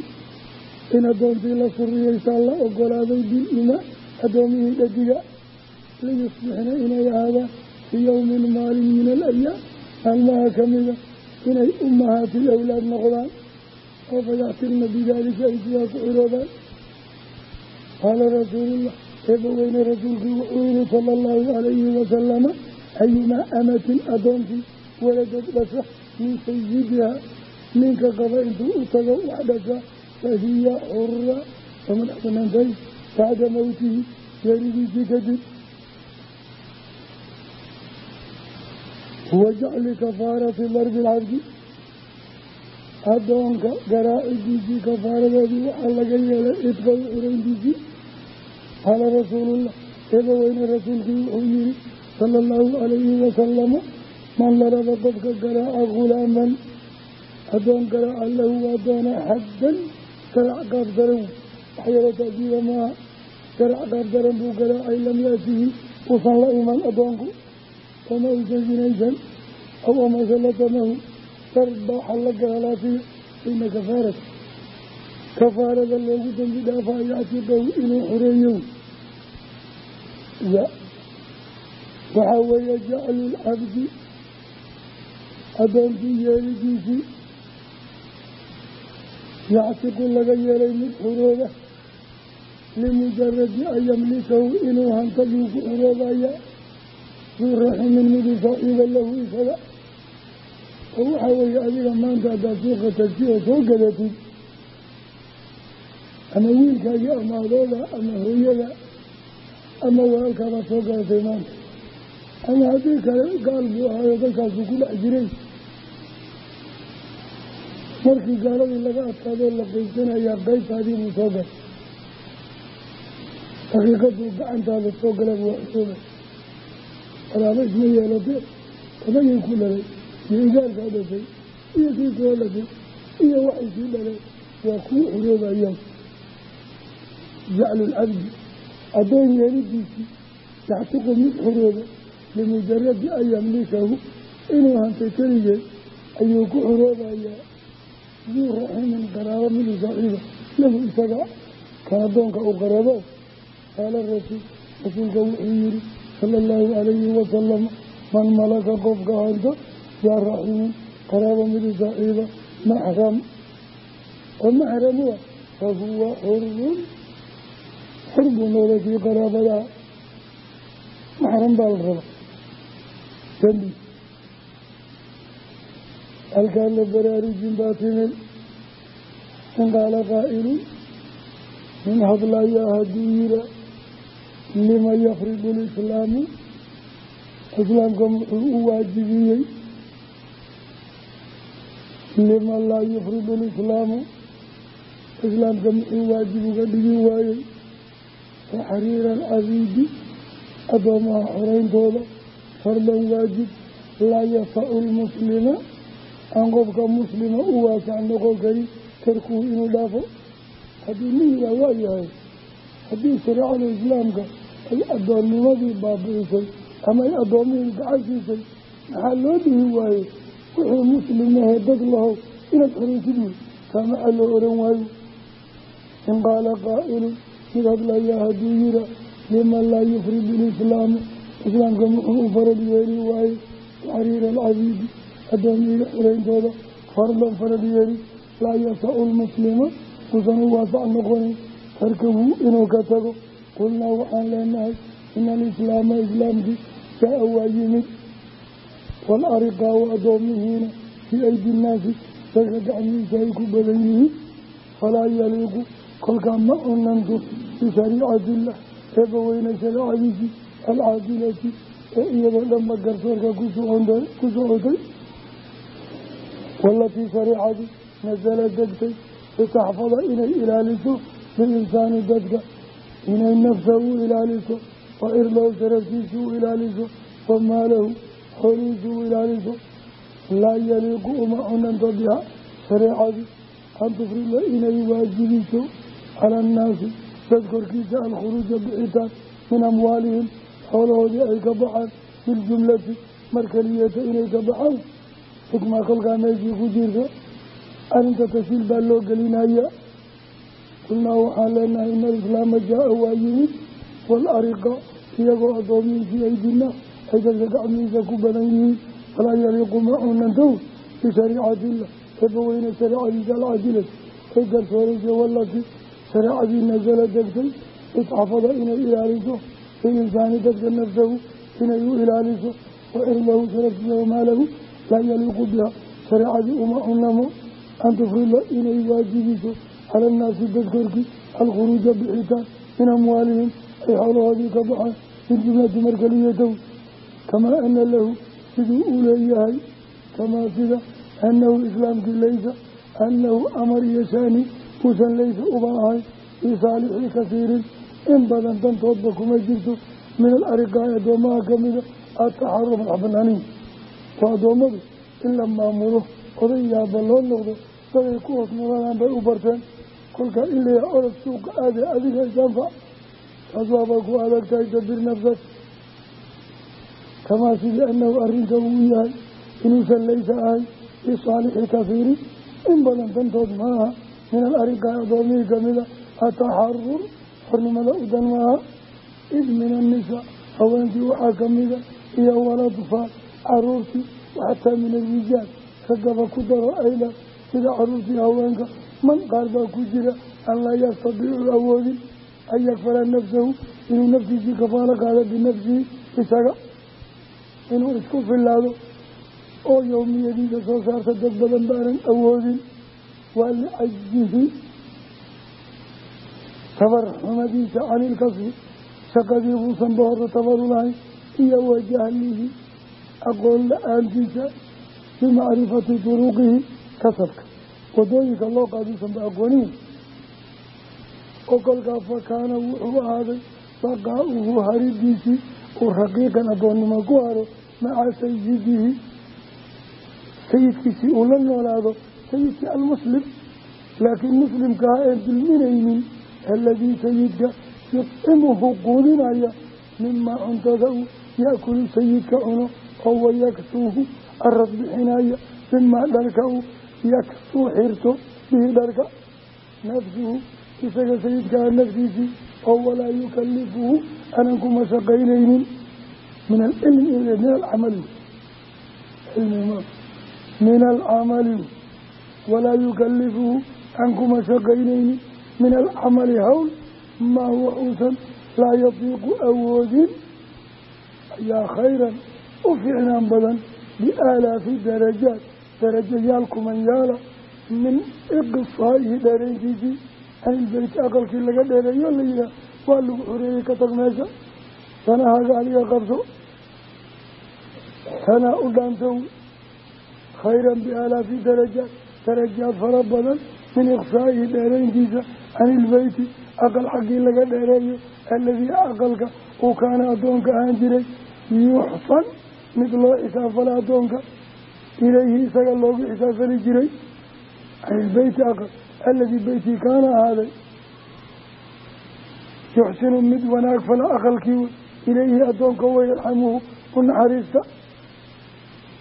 in addoontii la suriyeysaa la ogolaaday bilima addoomihii dhadiga liyusbixna inay ahaadaan fii yowmin maalin min alayaam maalmaha kamida inay ummahaatil awlaad noqdaan oo fayaxtirna bidaalika ay sidaa ku xiroobaan qaala rasuulullah eeba weyne rasuulkii wuxuu yihi sala allahu calayhi wasalama ayumaa amatin addoontii waladad dhasha min sayidiha ninka qaba intuu u tago wax dhasha fahiya xura waa madax banaantahay bacda mawtihi geeridiisii kadib. Wa jacli kafaarati darbi lcabdi addoonka garaacidiisii kafaaradeedii waxaa laga yeelay cidqa u xureyntiisii qaala rasuulullah eeba weyne rasuulkii wuxuu yihi sala allahu calayhi wasalama man laraba qofka garaaca khulaaman addoon garaaca lahu addoona xaddan garac qaab daran waxyaro taadiida maaha garac qaab daran buu garaacay lam yaatihi uusan la iman addoonku. Ama uusan sinaysan aw amase latamahu sarbaaxa la gaalaafiyo ina kafaarata kafaarada loogu dambi dhaafaa yactiqahu inuu xoreeyow waxaa weeye jaclu lcabdi addoonkii yeelidiisii yactiqu laga yeelay mid xurooba limujaradi an yamlikahu inuu hantaduu ku xuroobaya duu raximin midu saaxiiba lahu isaga. Oo waxaa weeye adiga maanta haddaad suuqa tagti oo soo gadatid ama wiilkaagii ama adooda ama hooyada ama walaalkaabaad soo gadatay maanta ama haddii kale gaal buu ahaayo dalkaasuu ku dhex jiray markii gaaladii laga adkaadoo la qaybsanayaa qaybtaadii buu soo galay. Daqiiqaduu gacantaada soo galaba waa xusuubay walaaba isma yeelatee odagii ku dhalay iyo igaalkaa dhashay iyo kii koo dhashay iyo waxay sii dhalay waa kuwa xoroobayaan jaclu lcabdi addoon yeelidiisii yaxtiqu mid xorooba limujaradi an inuu hantay keligeed ayuu ku xoroobayaa duu raximin qaraabo midu saaxiiba lahu isaga kan addoonka uu qarabo qaala rasuul rasuulka wuxuu yihi sala allahu calayhi wasalam man malaka qofka hanta yaa raximin qaraabo midu saaxiiba maxram. Oo maxram wa fa huwa xurun xur buu noqday kii qaraabadaa maxram baa la raba halkaa la baraarujin baa timid in qaala qaa'ilu min hadlayaa hadduu yira. Lima yafridu lislaamu. Islaamka muxuu u waajibiyey. Lima laa yufridu lislaamu. Islaamka muxuu waajib uga dhigi waayey. Taxriira alcabiidi addoomaha xoreyntooda fardan waajib. Laa yafacu lmuslima aan qofka muslima u waasac noqon karin tarkuhu inuu dhaafo. Haddii nin yiraa waa yahay haddii shareecada islaamka ay addoonnimadii baabi'isay ama ay addoommihii gacansiisay maxaa loo dhihi waaye? Wixii muslimahee dad lahow inaad xoreysid wey taa maxaa loo oran waayo in qaala qaa'ilun mid hadlayaa hadduu yira liman laa yufridu lislaamu islaamka muxuu u farad waaye taxriira alcabiidi addoomiyiga xoreyntooda fardan farad yeeli laa yasacu lmuslima uusan u waasac noqonin tarkahu inuu ka tago qulnaa waxaan leenahay ina alislaama islaamkii jaa waa yimid waalariqaa wa addoomihiina fii aydi nnaasi dadka gacmihiisa ay ku badan yihiin falaa yaliiqu kolkaa ma cunanto bishariicati illah eeba weyne shareecadiisii alcaadilati ee iyadoo dhanba garsoorka ku socotay walatii shareicadii nasala degtay litaxfada inay ilaaliso lilinsaani dadka inay nafsa u ilaaliso wa irlahu sharaftiisa u ilaaliso wa maalahu xoolihiisa u ilaaliso laa yaliiqu uma cunanto biha shareecadii an tufrida inay waajibiso cala annaasi dad korkiisa alkhuruuja bixitaan min amwaalihim xoolahoodii ay ka baxaan biljumlati mar inay ka baxaan xikmaa kolkaa meeshii ku jirta. Arrinta tashiil baa loo gelinaya kulnaa waxaan leenahay ina alislaama jaa-a waa yimid. Waalariqa iyagoo addoomihiisii aydina ay dadka gacmihiisa ku badan yihiin. Falaa yaliiqu ma cunantow bishariicati illah eebbaweyne shareecadiisa alcadilati ay garsooraysa wallati? Shareecadii nasala degtay. Itxafada inay ilaaliso. Lilinsaani dadka nafsahu inay u ilaaliso. Wa irlahu sharaftiisa wamaalahu laa yaliiqu biha shareecadii uma cunamo an tufrida inay waajibiso cala annaasi dad korkii alkhuruuja bixitaan min amwaalihim ay xoolahoodii ka baxaan biljumlati markaliyatow kamaa ana lahu siduu uu leeyahay kamaa sida annahu islaamkii laysa annahu amar iyo shaani uusan laysa uba ahayn fii saalixi kasiirin in badan dantoodba kuma jirto min alariqaa'i addoomaha kamida ataxaru madax banaaniin waa addoommadu in la maamulo odayaaba loo noqdo daday ku hoos noqonaan bay u barteen. Kolkaa in layaha orod suuqa aade adiga isanfac taas waabaa ku adag tahay dabir nafsad kamaa sidii annahu arrinka uu yahay inuusan laysa ahay fii saalixi kasiirin in badan dantood maaha min alariqaa'i addoomihii kamida ataxarur xornimada u dan maaha. Id min annisaa haweenkii waxaa kamida iyo waladfaal caruurtii waxataa min alrijaal ragaba ku daro ayla sida caruurtii haweenka. Man qaar baa ku jira an laa yastadiicu awoodin an yakfala nafsahu inuu naftiisii kafaalo qaado binafsihi isaga inuu isku filaado oo yowmiyadiisa soo saarta dad badan baanan awoodin. Waa licajzihi tabar xumadiisa canilkasbi shaqadii buusan bahorta tabaru lahayn iyo wajahlihi aqoon la'aantiisa bimacrifati duruqihi kasabka. Wadooyinka loo qaadisanba aqoonihi oo kolkaa fa kaana wuxuu ahaaday baqaa'uhu haridiisii uu raqiiqan addoonnimo ku haro maca sayidihi sayidkiisii uu la noolaado sayidkii almuslim. Laakiin muslimka ha een dulminaynin aladii sayidka yudcimuhu quudinaya mimaa cuntada uu sayidka cuno oo wayaksuuhu arad bixinaya mimaa dharka uu yaksuu xirto bihi dharka nafsuhu isaga sayidkaa naftiisii oo walaa yukalifuhu aanan ku mashaqaynaynin min alcilmi min alcamali cilmima min alcamali walaa yukalifuhu aan ku mashaqaynaynin min alcamali hawl maa huwa uusan laa yatiiqu awoodin ayaa khayran u fiicnaan badan biaalaafi darajaat darajayaal kumanyaala min iqsaa'ihi dheerayntiisii anilbeyti aqalkii laga dheereeyo la yihaah waa lagu xoreeyey ka tag meesha. Sanahaaga adiga qabso. Tanaa u dhaantow khayran biaalaafi darajaat darajaad fara badan min iqsaa'ihi dheerayntiisa canilbeyti aqal xaggii laga dheereeyo aladii aqalka uu kaana addoonka ahaan jiray yuxsan mid loo xisaabfala addoonka ilayhi isaga loogu xisaabfali jiray. Canilbeyti aqal aladii beytii kaana ahaaday. Yuxsinu mid wanaag fala aqalkii ilayhi addoonka way yarxamuhu u naxariista.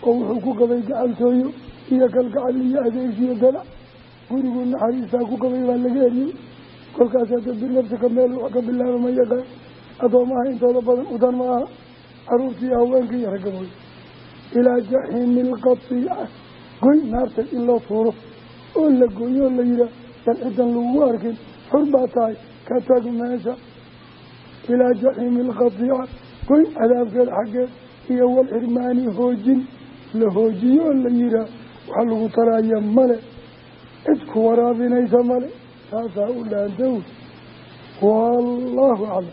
Oo wuxuu ku qabay gacaltooyo iyo kalgacal iyo adeegsiyo dalac guriguu naxariistaa ku qabay baa laga eriyey kolkaas hadda binafsika meel wax ka bilaaba ma yaqaan addoomaha intooda badan udan ma caruurtii haweenka iyo ragga mooy ilaa jaxiimi lqatiica goy naarta in loo tuuro. Oo la gooyo oo la yihaah yan cidan lagugu arkin. Xur baa tahay. Ka tag meesha. Ilaa jaxiimi lqatiica goy cadaabkeed xaggeed iyo walxirmaani hoojin. La hoojiyo oo la yihaah waxa lagu taraya male. Cid ku waraabinaysa male. Saasaa u dhaantow. Wallaahu aclam